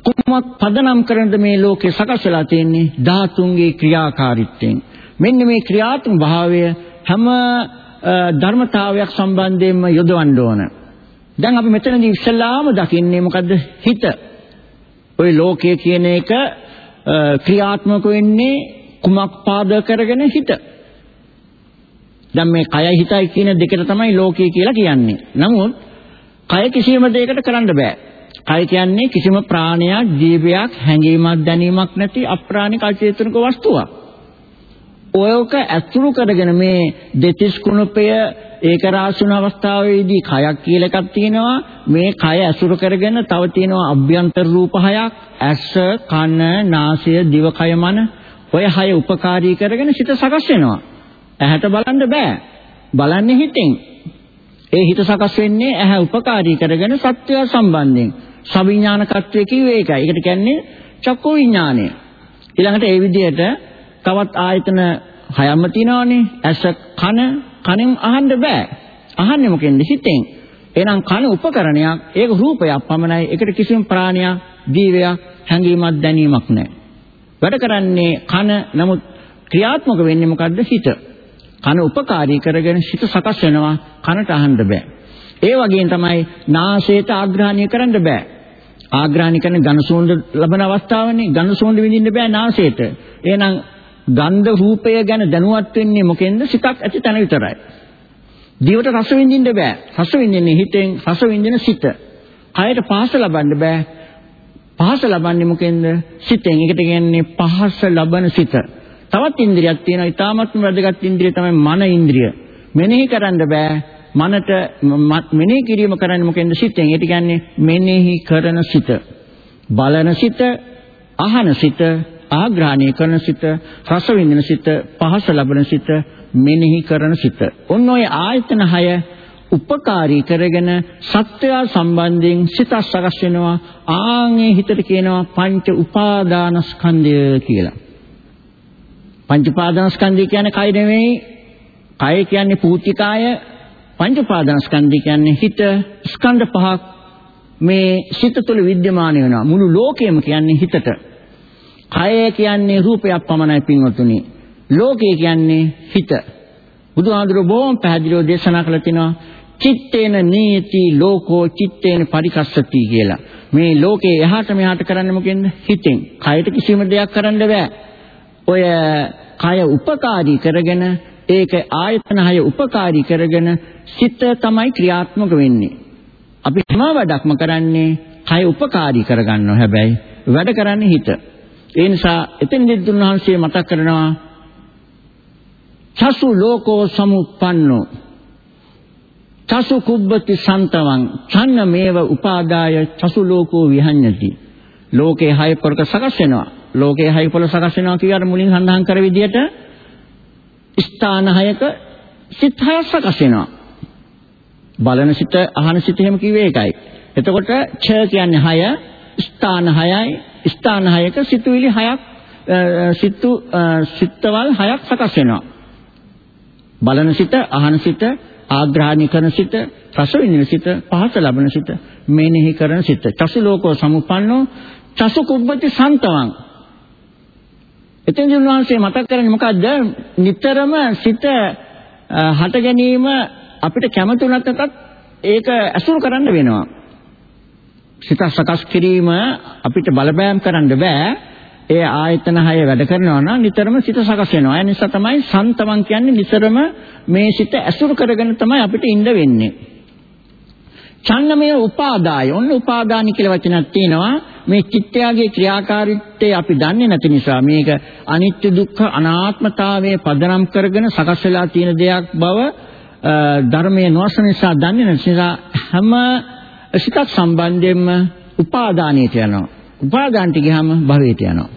කුමක් පදනම් කරනද මේ ලෝකේ සකස් වෙලා තියෙන්නේ ධාතුන්ගේ ක්‍රියාකාරීත්වයෙන් මෙන්න මේ ක්‍රියාත්මක භාවය හැම ධර්මතාවයක් සම්බන්ධයෙන්ම යොදවන්න ඕන දැන් අපි මෙතනදී ඉස්සල්ලාම දකින්නේ මොකද්ද හිත ওই ලෝකය කියන එක ක්‍රියාත්මක වෙන්නේ කුමක් පාදක කරගෙන හිත දැන් මේ කයයි හිතයි කියන දෙකට තමයි ලෝකය කියලා කියන්නේ. නමුත් කය කිසියම් දෙයකට කරන්න බෑ. කය කියන්නේ කිසිම ප්‍රාණයක්, ජීවයක්, හැඟීමක්, දැනීමක් නැති අප්‍රාණික අචේතනික වස්තුවක්. ඔයක ඇතුළු කරගෙන මේ දෙතිස් කුණපය ඒක රාශුන අවස්ථාවේදී කයක් කියලා එකක් තියෙනවා. මේ කය ඇසුරු කරගෙන තව තියෙනවා අභ්‍යන්තර රූප හයක්. ඇස කන නාසය දිව කය මන. ඔය හය උපකාරී කරගෙන සිත සකස් වෙනවා ඇහැට බලන්න බෑ බලන්නේ හිතෙන් ඒ හිත සකස් වෙන්නේ ඇහැ උපකාරී කරගෙන සත්‍යය සම්බන්ධයෙන් සවිඥානකත්වය කිව්වේ ඒකයි. ඒකට කියන්නේ චක්කු විඥානය. ඊළඟට ඒ විදිහට තවත් ආයතන හයක්ම තියෙනවානේ. ඇස කන කනෙන් අහන්න බෑ. අහන්නේ මොකෙන්ද? හිතෙන්. එහෙනම් කන උපකරණයක්. ඒක රූපයක් පමණයි. ඒකට කිසිම ප්‍රාණයක්, ජීවයක්, හැඟීමක් දැනීමක් නැහැ. වැඩ කරන්නේ කන නමුත් ක්‍රියාත්මක වෙන්නේ මොකද්ද? හිත. කන උපකාරී කරගෙන හිත සකස් වෙනවා. කනට අහන්න බෑ. ඒ වගේම තමයි නාසයට ආග්‍රහණය කරන්න බෑ. ආග්‍රහණය කරන ඝන සුවඳ ලබන අවස්ථාවනේ ඝන සුවඳ විඳින්න බෑ නාසයට. එහෙනම් ගන්ධ රූපය ගැන දැනුවත් වෙන්නේ මොකෙන්ද? සිතක් ඇති තැන විතරයි. දිවට රස විඳින්න බෑ. රස විඳින්නේ හිතෙන්, රස විඳින සිත. කයට පහස ලබන්න බෑ. පහස ලබන්නේ මොකෙන්ද? සිතෙන්. ඒකට කියන්නේ පහස ලබන සිත. තවත් ඉන්ද්‍රියක් තියෙනවා. ඊටාත්ම වැදගත් ඉන්ද්‍රිය තමයි මන ඉන්ද්‍රිය. මෙනෙහි කරන්න බෑ. මනට මෙනෙහි කිරීම කරන්නේ මොකෙන්ද සිතෙන්. ඒ කියන්නේ මෙනෙහි කරන සිත. බලන සිත, අහන සිත, ආග්‍රහණය කරන සිත, රස විඳින සිත, පහස ලබන සිත, මෙනෙහි කරන සිත. ඔන්න ඔය ආයතන 6 උපකාරී කරගෙන සත්‍ය සම්බන්ධයෙන් සිත සකස් වෙනවා. ආන්ගේ හිතට කියනවා පංච උපාදානස්කන්ධය කියලා. පංච උපාදානස්කන්ධය කියන්නේ කය නෙමෙයි කය කියන්නේ පූතිකාය පංච උපාදානස්කන්ධය කියන්නේ හිත. ස්කන්ධ පහක් මේ සිත තුළ විද්‍යමාන වෙනවා. මුළු ලෝකයම කියන්නේ හිතට. කය කියන්නේ රූපයක් පමණයි පින්වතුනි. ලෝකය කියන්නේ හිත. බුදුහාඳුර බොහොම පැහැදිලිව දේශනා කළා තිනවා. චිත්තේන නීති ලෝකෝ චිත්තේන පරිකස්සති කියලා. මේ ලෝකේ එහාට මෙහාට කරන්න මොකෙන්ද? හිතෙන්. කයට කිසිම දෙයක් කරන්න බෑ. ඔය කය උපකාරී කරගෙන ඒක ආයතන හය උපකාරී කරගෙන සිත තමයි ක්‍රියාත්මක වෙන්නේ. අපි හැම වැඩක්ම කරන්නේ කය උපකාරී කරගන්නවා හැබැයි වැඩ කරන්නේ හිත. ඒ නිසා එතෙන්දි දුන්වහන්සේ මතක් කරනවා චසු ලෝකෝ සමුප්පන්නෝ චසු කුබ්බති සන්තවං ඡන්න මේව උපාදාය චසු ලෝකෝ විහඤ්ඤති. ලෝකේ හය පොලක සකස් වෙනවා. ලෝකේ හය පොල සකස් වෙනවා කියලාට මුලින් සඳහන් කර විදිහට ස්ථාන හයක සිත් හය සකස් වෙනවා. බලන සිත අහන සිත එහෙම කිව්වේ ඒකයි. එතකොට ඡ කියන්නේ හය ස්ථාන හයයි. ස්ථාන හයක සිතුවිලි හයක් සිතු සිත්වල හයක් සකස් වෙනවා. බලන සිත අහන සිත ආග්‍රහණය කරන සිත, රස විඳින සිත, පහස ලබන සිත, මෙනෙහි කරන සිත. චසු ලෝකෝ සමුප්පන්නෝ චසු කුබ්බති සන්තවං. එතෙන් උන්වහන්සේ මතක් කරන්නේ මොකද්ද? නිතරම සිත හට ගැනීම අපිට කැමති උනත් නැතත් ඒක ඇසුරු කරන්න වෙනවා. සිත සකස් කිරීම අපිට බලපෑම් කරන්න බෑ. ඒ ආයතන හය වැඩ කරනවා නම් නිතරම සිත සකස් වෙනවා. ඒ නිසා තමයි සන්තමන් කියන්නේ නිතරම මේ සිත ඇසුරු කරගෙන තමයි අපිට ඉන්න වෙන්නේ. ඡන්නමය උපාදාය. ඔන්න උපාදානි කියලා වචනක් තියෙනවා. මේ චිත්තයාගේ ක්‍රියාකාරීත්වය අපි දන්නේ නැති නිසා මේක අනිත්‍ය දුක්ඛ අනාත්මතාවයේ පදනම් කරගෙන සකස් වෙලා තියෙන දෙයක් බව ධර්මයේ නොවස නිසා දන්නේ නැති නිසා හැම සිතක් සම්බන්ධයෙන්ම උපාදානයට යනවා. උපාදානට ගියාම භවයට යනවා.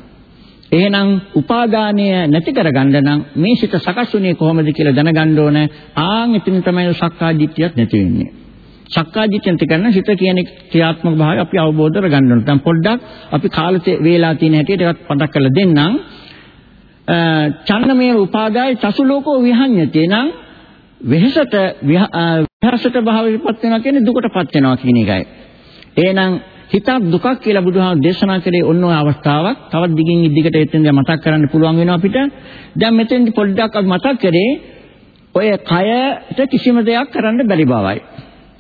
එහෙනම් උපාදානය නැති කරගන්න නම් මේ සිත සකස් වුණේ කොහොමද කියලා දැනගන්න ඕන. ආන් එතන තමයි සක්කාය දිට්ඨියක් නැති වෙන්නේ. සක්කාය දිට්ඨිය නැති කරන සිත කියන ක්‍රියාත්මක භාවය අපි අවබෝධ කරගන්න ඕන. දැන් පොඩ්ඩක් අපි කාලේ වේලා තියෙන හැටියට ඒවත් පටක් කරලා දෙන්නම්. චන්නමේ උපාදාය චසුලෝකෝ විහඤ්ඤතේ නම් වෙහසට විහසට භාවයටපත් වෙනවා කියන්නේ දුකටපත් වෙනවා කියන එකයි. එහෙනම් හිතක් දුකක් කියලා බුදුහාම දේශනා කරේ ඔන්න ඔය අවස්ථාවක්. තවත් දිගින් ඉදිකට එතෙන්ද මතක් කරන්න පුළුවන් වෙනවා අපිට. දැන් මෙතෙන්දි පොඩ්ඩක් අපි මතක් කරේ ඔය කයට කිසිම දෙයක් කරන්න බැරි බවයි.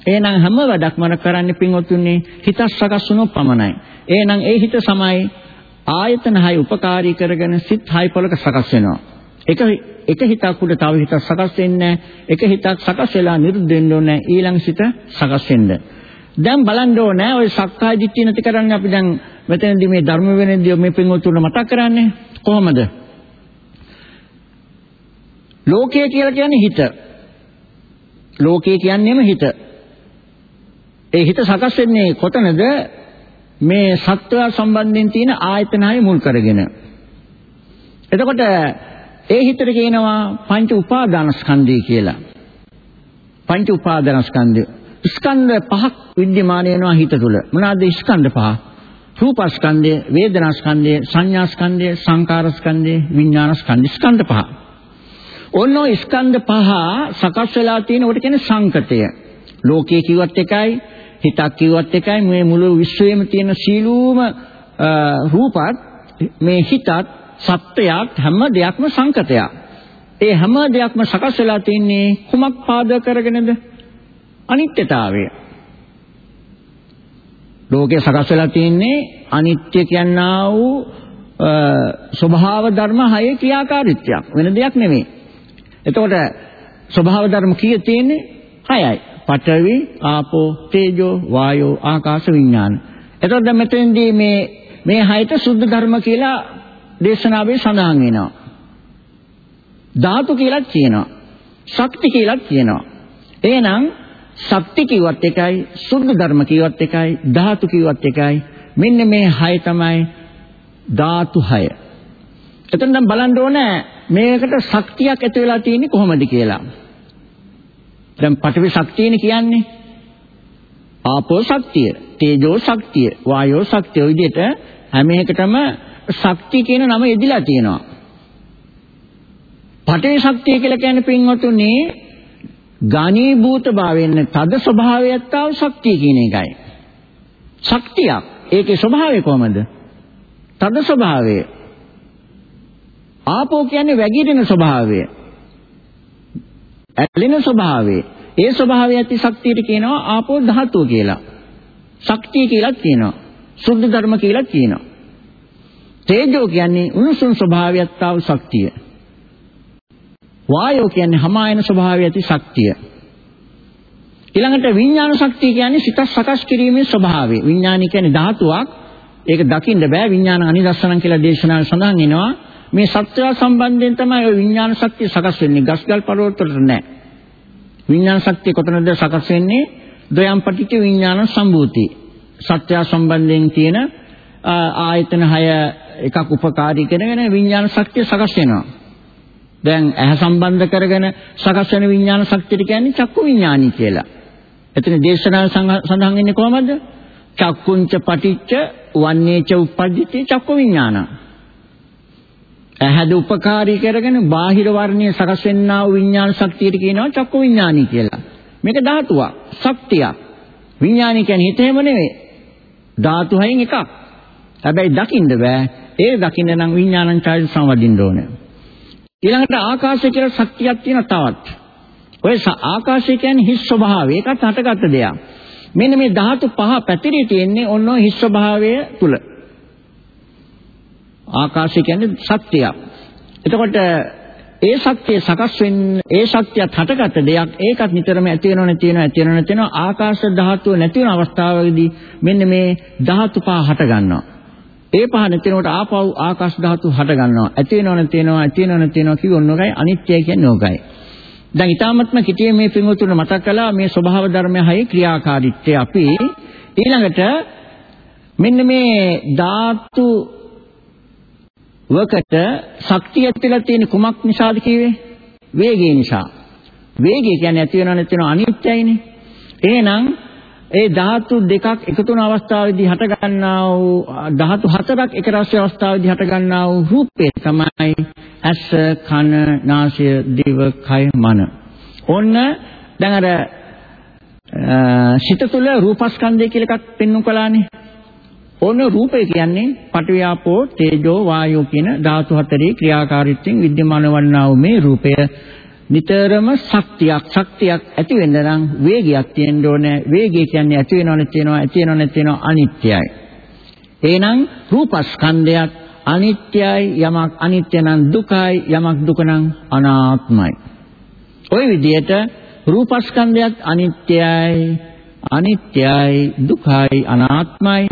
එහෙනම් හැම වැඩක්ම කරන්නේ පින්වත්තුනි හිත සකස් වුණොත් පමණයි. එහෙනම් ඒ හිත සමයි ආයතන හය උපකාරී කරගෙන සිත් හය පොලක සකස් වෙනවා. එක එක හිතක් උඩ තව හිතක් සකස් වෙන්නේ එක හිතක් සකස් වෙලා නිරුද්ධ වෙන්න ඕනේ ඊළඟ සිත සකස් වෙන්න. දැන් බලන්න ඕනේ ඔය සක්කාය දිට්ඨිය නැති කරන්නේ අපි දැන් මෙතනදී මේ ධර්ම වෙනෙන්දී මේ පින්වතුන්ට මතක් කරන්නේ කොහොමද? ලෝකය කියලා කියන්නේ හිත. ලෝකය කියන්නේම හිත. ඒ හිත සකස් වෙන්නේ කොතනද? මේ සත්වය සම්බන්ධයෙන් තියෙන ආයතනය මුල් කරගෙන. එතකොට ඒ හිතට කියනවා පංච උපාදානස්කන්ධය කියලා. පංච උපාදානස්කන්ධය ස්කන්ධ පහක් විද්‍යමාන වෙනවා හිත තුළ. මොනවාද ස්කන්ධ පහ? රූපස්කන්ධය, වේදනාස්කන්ධය, සංඥාස්කන්ධය, සංකාරස්කන්ධය, විඥානස්කන්ධය ස්කන්ධ පහ. ඔන්න ඔය ස්කන්ධ පහ සකස් වෙලා තියෙන කොට කියන්නේ සංකතය. ලෝකයේ කිව්වත් එකයි, හිතක් කිව්වත් එකයි, මේ මුළු විශ්වයේම තියෙන සීලූම රූපත් මේ හිතත් සත්‍යයක් හැම දෙයක්ම සංකතයක්. ඒ හැම දෙයක්ම සකස් වෙලා තින්නේ කුමක් පාදක කරගෙනද? අනිත්‍යතාවය. ලෝකේ සකස් වෙලා තියෙන්නේ අනිත්‍ය කියනා වූ ස්වභාව ධර්ම හයේ ක්‍රියාකාරීත්වයක් වෙන දෙයක් නෙමෙයි. එතකොට ස්වභාව ධර්ම කීයේ තියෙන්නේ? හයයි. පඨවි, ආපෝ, තේජෝ, වායෝ, ආකාශ, විඥාන. එතකොට දැන් මෙතෙන්දී මේ මේ හයට සුද්ධ ධර්ම කියලා දේශනාවේ සඳහන් වෙනවා. ධාතු කියලා කියනවා. ශක්ති කියලා කියනවා. එහෙනම් ශක්ති කිව්වත් එකයි, සුද්ධ ධර්ම කිව්වත් එකයි, ධාතු කිව්වත් එකයි. මෙන්න මේ හය තමයි ධාතු හය. එතෙන් දැන් බලන්න ඕනේ මේකට ශක්තියක් ඇති වෙලා තියෙන්නේ කොහොමද කියලා. දැන් පඨවි ශක්තියනේ කියන්නේ. ආපෝ ශක්තිය, තේජෝ ශක්තිය, වායෝ ශක්තිය ඔය විදිහට හැම එකටම ශක්තිය කියන නම යෙදිලා තියෙනවා. පඨවි ශක්තිය කියලා කියන්නේ පින්වතුනි ඝනීභූත භාවයෙන් තද ස්වභාවයක් තාව ශක්තිය කියන එකයි. ශක්තියක්. ඒකේ ස්වභාවය කොහමද? තද ස්වභාවය. ආපෝ කියන්නේ වැగిරෙන ස්වභාවය. ඇලෙන ස්වභාවය. ඒ ස්වභාවය ඇති ශක්තියට කියනවා ආපෝ ධාතුව කියලා. ශක්තිය කියලා කියනවා. සුද්ධ ධර්ම කියලා කියනවා. තේජෝ කියන්නේ උණුසුම් ස්වභාවයක් තාව ශක්තිය. වායෝ කියන්නේ හමායන ස්වභාවය ඇති ශක්තිය. ඊළඟට විඥාන ශක්තිය කියන්නේ සිත සකස් කිරීමේ ස්වභාවය. විඥානි කියන්නේ ධාතුවක්. ඒක දකින්න බෑ විඥාන අනිදස්සනන් කියලා දේශනාවේ සඳහන් වෙනවා. මේ සත්‍ය සම්බන්ධයෙන් තමයි ওই විඥාන ශක්තිය සකස් වෙන්නේ. ගස්ගල් පර්වත වලට නෑ. විඥාන ශක්තිය කොතනද සකස් වෙන්නේ? ද්වයම් පටිච්ච විඥාන සම්භූති. සත්‍ය සම්බන්ධයෙන් තියෙන ආයතන 6 එකක් උපකාරී කරගෙන විඥාන ශක්තිය සකස් වෙනවා. දැන් ඇහැ සම්බන්ධ කරගෙන සකස් වෙන විඥාන ශක්තිය කියන්නේ චක්කු විඥානි කියලා. එතන දේශනාව සඳහන් වෙන්නේ කොහමද? චක්කුංච පටිච්ච වන්නේච උප්පජ්ජති චක්කු විඥාන. ඇහැද උපකාරී කරගෙන බාහිර වර්ණයේ සකස් වෙන්නා වූ විඥාන ශක්තියට කියනවා චක්කු විඥානි කියලා. මේක ධාතුවක්, ශක්තියක්. විඥානි කියන්නේ හිතේම නෙවෙයි. ධාතු හයෙන් එකක්. හැබැයි දකින්න බෑ. ඒ දකින්න නම් විඥානං ඡාය සංවදින්න ඕනේ. ඊළඟට ආකාශය කියලා ශක්තියක් තියෙන තවත්. ඔය ආකාශය කියන්නේ හිස් ස්වභාවය. ඒකත් හටගත්ත දෙයක්. මෙන්න මේ ධාතු පහ පැතිරී තියෙන්නේ ඔන්න ඔය හිස් ස්වභාවය තුල. ආකාශය කියන්නේ ශක්තියක්. එතකොට ඒ ශක්තිය සකස් වෙන්නේ ඒ ශක්තියත් හටගත්ත දෙයක්. ඒකත් නිතරම ඇති වෙනව නැති වෙනව ඇති වෙනව නැති වෙනව ආකාශ ධාතුව නැති වෙන අවස්ථාවකදී මෙන්න මේ ධාතු පහ හට ගන්නවා. ඒ පහ නැතිනකොට ආපහු ආකාශ ධාතු හට ගන්නවා. ඇති වෙනව නැති වෙනව ඇති වෙනව නැති වෙනව කිව්වොත් නෝගයි අනිත්‍යයි කියන්නේ නෝගයි. දැන් ඊටාත්ම කිටියේ මේ පින්වතුන් මතක් කළා මේ ස්වභාව ධර්මය හයි ක්‍රියාකාරීත්වය අපි ඊළඟට මෙන්න මේ ධාතු වකට ශක්තිය ඇතිලා තියෙන කුමක් නිසාද කිව්වේ? වේගය නිසා. වේගය කියන්නේ ඇති වෙනව නැති වෙනව අනිත්‍යයිනේ. එහෙනම් ඒ ධාතු දෙකක් එකතු වන අවස්ථාවේදී හට ගන්නා වූ ධාතු හතරක් එක රාශි අවස්ථාවේදී හට ගන්නා වූ රූපේ තමයි ඇස කන නාසය දිව කය මන. ඔන්න දැන් අර සිත තුළ රූපස්කන්ධය කියලා එකක් පෙන්වු කලානේ. ඔන්න රූපය කියන්නේ පටවියාපෝ තේජෝ වායෝ කියන ධාතු හතරේ ක්‍රියාකාරීත්වයෙන් විද්‍යමාන වන්නා වූ මේ රූපය නිතරම ශක්තියක් ශක්තියක් ඇති වෙන්න නම් වේගයක් තියෙන්න ඕනේ. වේගය කියන්නේ ඇති වෙනව නැති වෙනව ඇති වෙනව නැති වෙනව අනිත්‍යයි. එහෙනම් රූපස්කන්ධයත් අනිත්‍යයි යමක් අනිත්‍ය නම් දුකයි යමක් දුක නම් අනාත්මයි. ওই විදිහට රූපස්කන්ධයත් අනිත්‍යයි අනිත්‍යයි දුකයි අනාත්මයි.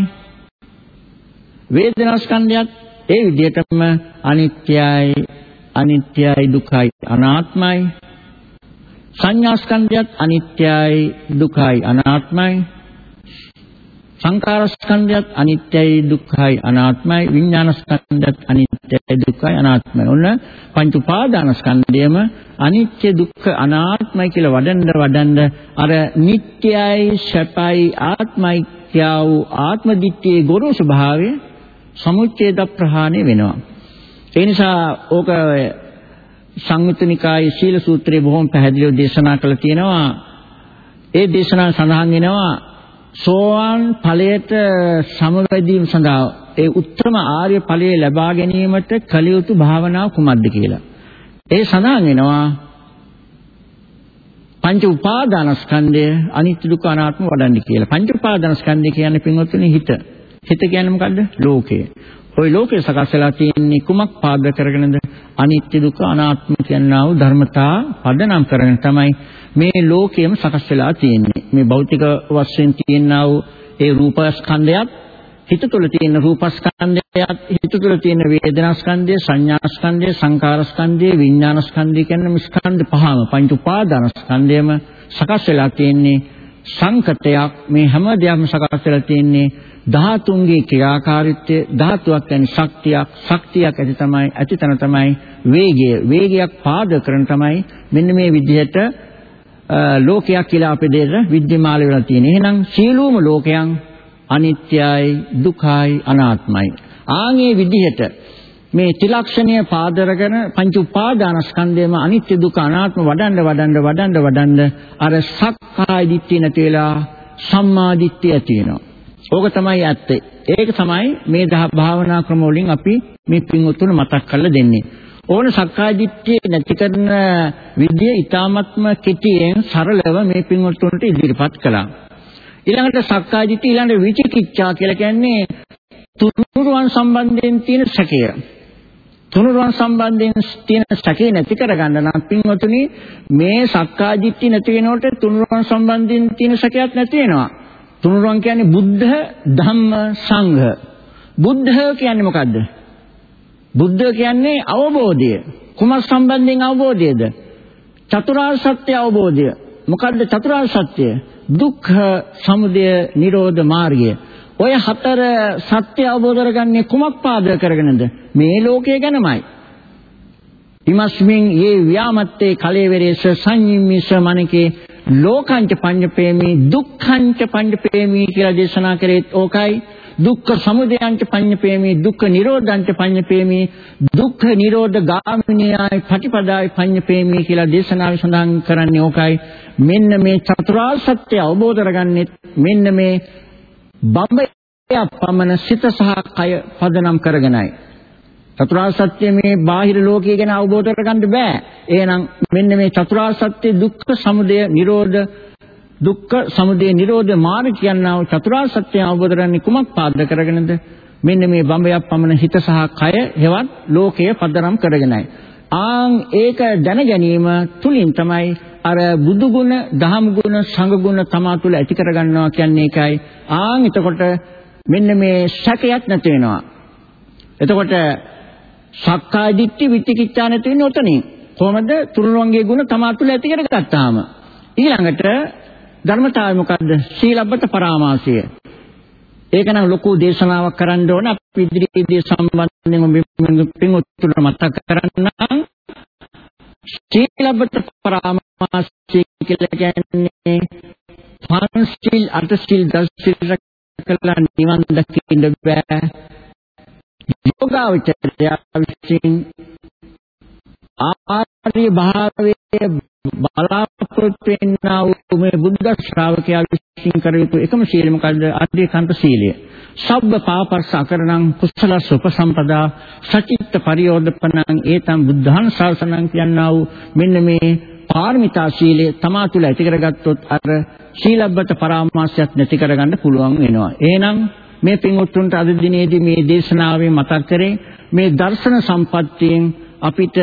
වේදනාස්කන්ධයත් ඒ විදිහටම අනිත්‍යයි අනිත්‍යයි දුකයි අනාත්මයි. සංඥා ස්කන්ධයත් අනිත්‍යයි දුකයි අනාත්මයි. සංකාර ස්කන්ධයත් අනිත්‍යයි දුක්ඛයි අනාත්මයි. විඥාන ස්කන්ධයත් අනිත්‍යයි දුක්ඛයි අනාත්මයි. ඔන්න පංච උපාදාන ස්කන්ධයම අනිත්‍ය දුක්ඛ අනාත්මයි කියලා වඩන්න වඩන්න අර නිට්ටයයි සැපයි ආත්මයි කියා වූ ආත්ම දිට්ඨියේ ගොරෝසු භාවය සමුච්ඡේද ප්‍රහාණය වෙනවා. ඒ නිසා ඕක සංයුත්නිකායේ සීල සූත්‍රයේ බොහොම පැහැදිලිව දේශනා කළා තියෙනවා. ඒ දේශනාව සඳහන් වෙනවා සෝවාන් ඵලයට සමවැදීම සඳහා ඒ උත්තම ආර්ය ඵලයේ ලබා ගැනීමට කළ යුතු භාවනාව කුමක්ද කියලා. ඒ සඳහන් වෙනවා පංච උපාදානස්කන්ධය අනිත්‍ය දුක්ඛ අනාත්ම වඩන්න කියලා. පංච උපාදානස්කන්ධය කියන්නේ පින්වත්නි හිත. හිත කියන්නේ මොකද්ද? ලෝකය. ওই ලෝකේ සකස් වෙලා තියෙන්නේ කුමක් පාදක කරගෙනද? අනිත්‍ය දුක්ඛ අනාත්ම කියනා වූ ධර්මතා පදනම් කරගෙන තමයි මේ ලෝකයම සකස් වෙලා තියෙන්නේ. මේ භෞතික වශයෙන් තියෙනා වූ ඒ රූපස්කන්ධයත් හිත තුළ තියෙන රූපස්කන්ධයත් හිත තුළ තියෙන වේදනාස්කන්ධය, සංඥාස්කන්ධය, සංකාරස්කන්ධය, විඥානස්කන්ධය කියන මේ ස්කන්ධ පහම පංච උපාදානස්කන්ධයම සකස් වෙලා තියෙන්නේ සංකතයක් මේ හැම දෙයක්ම සකස් වෙලා තියෙන්නේ ධාතුන්ගේ ක්‍රියාකාරීත්වය ධාතුවක් කියන්නේ ශක්තියක් ශක්තියක් ඇති තමයි ඇතිතන තමයි වේගය. වේගයක් පාදක කරන තමයි මෙන්න මේ විදිහට ලෝකයක් කියලා අපේ දෙයට විද්‍යමාන වෙලා තියෙන්නේ. එහෙනම් සියලුම ලෝකයන් අනිත්‍යයි දුකයි අනාත්මයි. ආන්ගේ විදිහට මේ ත්‍රිලක්ෂණය පාදරගෙන පංච උපාදානස්කන්ධයම අනිත්‍ය දුක අනාත්ම වඩන්න වඩන්න වඩන්න වඩන්න අර සක්කාය දිට්ඨිය නැති වෙලා සම්මා දිට්ඨිය ඇති වෙනවා. ඕක තමයි ඇත්තේ. ඒක තමයි මේ භාවනා ක්‍රම වලින් අපි මේ පින්වතුන් මතක් කරලා දෙන්නේ. ඕන සක්කාය දිට්ඨිය නැති කරන විදිය ඊ타ත්ම කෙටියෙන් සරලව මේ පින්වතුන්ට ඉදිරිපත් කළා. ඊළඟට සක්කාය දිට්ඨිය ඊළඟට විචිකිච්ඡා කියලා කියන්නේ තුනුරුවන් සම්බන්ධයෙන් තියෙන සැකය. තුනුරුවන් සම්බන්ධයෙන් තියෙන සැකේ නැති කරගන්න නම් පින්වතුනි මේ සක්කාදිට්ඨි නැති වෙනකොට තුනුරුවන් සම්බන්ධයෙන් තියෙන සැකයක් නැති වෙනවා. තුනුරුවන් කියන්නේ බුද්ධ ධම්ම සංඝ. බුද්ධ කියන්නේ මොකද්ද? බුද්ධ කියන්නේ අවබෝධය. කුමක් සම්බන්ධයෙන් අවබෝධයද? චතුරාර්ය සත්‍ය අවබෝධය. මොකද්ද චතුරාර්ය සත්‍ය? දුක්ඛ, සමුදය, නිරෝධ මාර්ගය. ඔය හතර සත්‍ය අවබෝධ කරගන්නේ කුමක් පාදක කරගෙනද? මේ ලෝකය ගැනමයි. ඉමස්මින් යේ ව්‍යාමත්තේ කලේවරේස සංයම්මිස මනකේ ලෝකංච පඤ්ඤපේමි දුක්ඛංච පඤ්ඤපේමි කියලා දේශනා කරේත් ඕකයි. දුක්ඛ සමුදයංච පඤ්ඤපේමි දුක්ඛ නිරෝධංච පඤ්ඤපේමි දුක්ඛ නිරෝධ ගාමිනියයි පටිපදායි පඤ්ඤපේමි කියලා දේශනාවේ සඳහන් කරන්නේ ඕකයි මෙන්න මේ චතුරාර්ය සත්‍ය අවබෝධ කරගන්නෙත් මෙන්න මේ බඹය පමණ සිත සහ කය පදනම් කරගෙනයි චතුරාර්ය සත්‍ය මේ බාහිර ලෝකයේ ගැන අවබෝධ කරගන්න බෑ එහෙනම් මෙන්න මේ චතුරාර්ය සත්‍ය දුක්ඛ සමුදය නිරෝධ දුක්ඛ සමුදය නිරෝධ මාර්ග කියනවා චතුරාර්ය සත්‍ය අවබෝධ කරන්නේ කුමක් පාදක කරගෙනද? මෙන්න මේ බඹයක් පමණ හිත සහ කය හෙවත් ලෝකය පදනම් කරගෙනයි. ආන් ඒක දැන ගැනීම තුලින් තමයි අර බුදු ගුණ, දහම් ගුණ, සංඝ ගුණ තමා තුළ ඇති කරගන්නවා කියන්නේ ඒකයි. ආන් එතකොට මෙන්න මේ සැකයක් නැති වෙනවා. එතකොට සක්කාය දිට්ඨි විචිකිච්ඡා නැති වෙන්නේ උතනින්. කොහොමද? තුරුණුවන්ගේ ගුණ තමා තුළ ඇති කරගත්තාම. ඊළඟට ධර්මතාවය මොකද්ද? සීලබ්බත පරාමාසය. ඒක නම් ලොකු දේශනාවක් කරන්න ඕන අපි ඉදිරියේදී සම්බන්ධයෙන් පින්වත්තුන්ට මතක් කරන්නම්. සීලබ්බත පරාමාසය කියලා කියන්නේ පංචශීල් අටශීල් දසශීල් කළා නිවන් දකින්න බෑ. යෝගාවචරය විසින් ආර්ය භාවයේ බලාපොරොත්තු වෙනා වූ මේ බුද්ධ ශ්‍රාවකයා විසින් කර යුතු එකම සීලය මොකද්ද? අධිකාන්ත සීලය. සබ්බ පාපස්ස අකරණං කුසලස්ස උපසම්පදා සචිත්ත පරියෝධපණං ඒතම් බුද්ධං ශාසනං කියනා වූ මෙන්න මේ පාරමිතා සීලය තමා තුළ ඇති කරගත්තොත් අර සීලබ්බත පරාමාසයක් නැති කරගන්න පුළුවන් වෙනවා. එහෙනම් මේ පින්වත්තුන්ට අද දිනේදී මේ දේශනාවේ මතක් කරේ මේ දර්ශන සම්පත්තියෙන් අපිට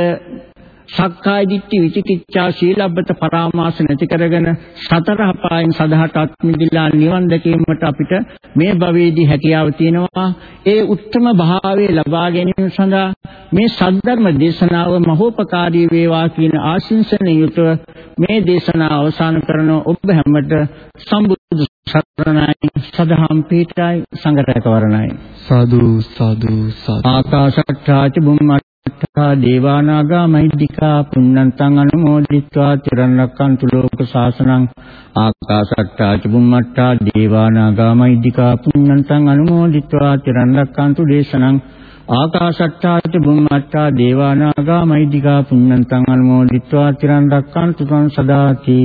සක්කාය දිට්ඨි විචිකිච්ඡා ශීලබ්බත පරාමාස නැති කරගෙන සතර අපායන් සදහටත් මිදලා නිවන් දැකීමට අපිට මේ භවයේදී හැකියාව තියෙනවා. ඒ උත්තම භාවයේ ලබා ගැනීම සඳහා මේ සද්ධර්ම දේශනාව මහෝපකාරී වේවා කියන ආශිංසනීය යුතුව මේ දේශනාව අවසන් කරන ඔබ හැමට සම්බුදු සරණයි. සදහම් පීඨයි සංඝරත්න වරණයි සාදු සාදු. සාදු ආකාශට්ටාච බුම්මත් තථා දේවානාගා මහිද්దికා පුඤ්ඤන්තං අනුමෝදිත්වා තිරන් රක්칸තු ලෝක සාසනං ආකාසට්ටා චුම්මට්ටා දේවානාගා මහිද්దికා පුඤ්ඤන්තං අනුමෝදිත්වා තිරන් රක්칸තු දේශනං ආකාසට්ටා චුම්මට්ටා දේවානාගා මහිද්దికා පුඤ්ඤන්තං අනුමෝදිත්වා තිරන් රක්칸තු තං සදාති.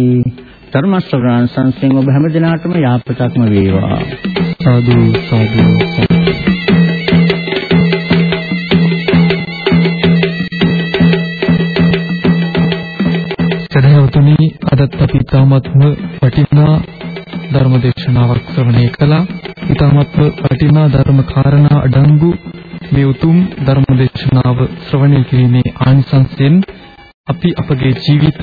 ධර්මස්වරණ සංසෙන් ඔබ හැම දිනාටම යාපතක්ම වේවා. සාදු සාදු සාදු. සදහවතුනි අදත් අපි තාමත්ම වටිනා ධර්ම දේශනාවක් ශ්‍රවණය කළා. ඊටමත්ම වටිනා ධර්ම කාරණා අඩංගු මේ උතුම් ධර්ම දේශනාව ශ්‍රවණය කිරීමේ ආනිසංසයෙන් අපි අපගේ ජීවිත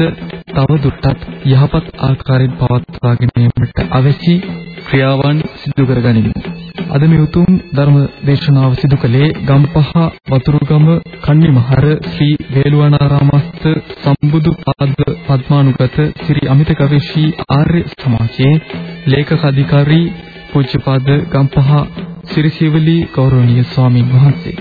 තව දුරටත් යහපත් ආකාරයෙන් පවත්වාගෙන යාමට අවශ්‍ය ක්‍රියාවන් සිදු කරගනිමු. අද මේ උතුම් ධර්ම දේශනාව සිදු කළේ ගම්පහ වතුරුගම කන්නිමහර ශ්‍රී වේළුවනාරාමස්ත සම්බුදු පාද පద్මානුගත ශ්‍රී අමිත ගවේෂී ආර්ය සමාජයේ ලේකක අධිකාරී පූජ්‍යපාද ගම්පහ සිරිසිවලි ගෞරවනීය ස්වාමීන් වහන්සේ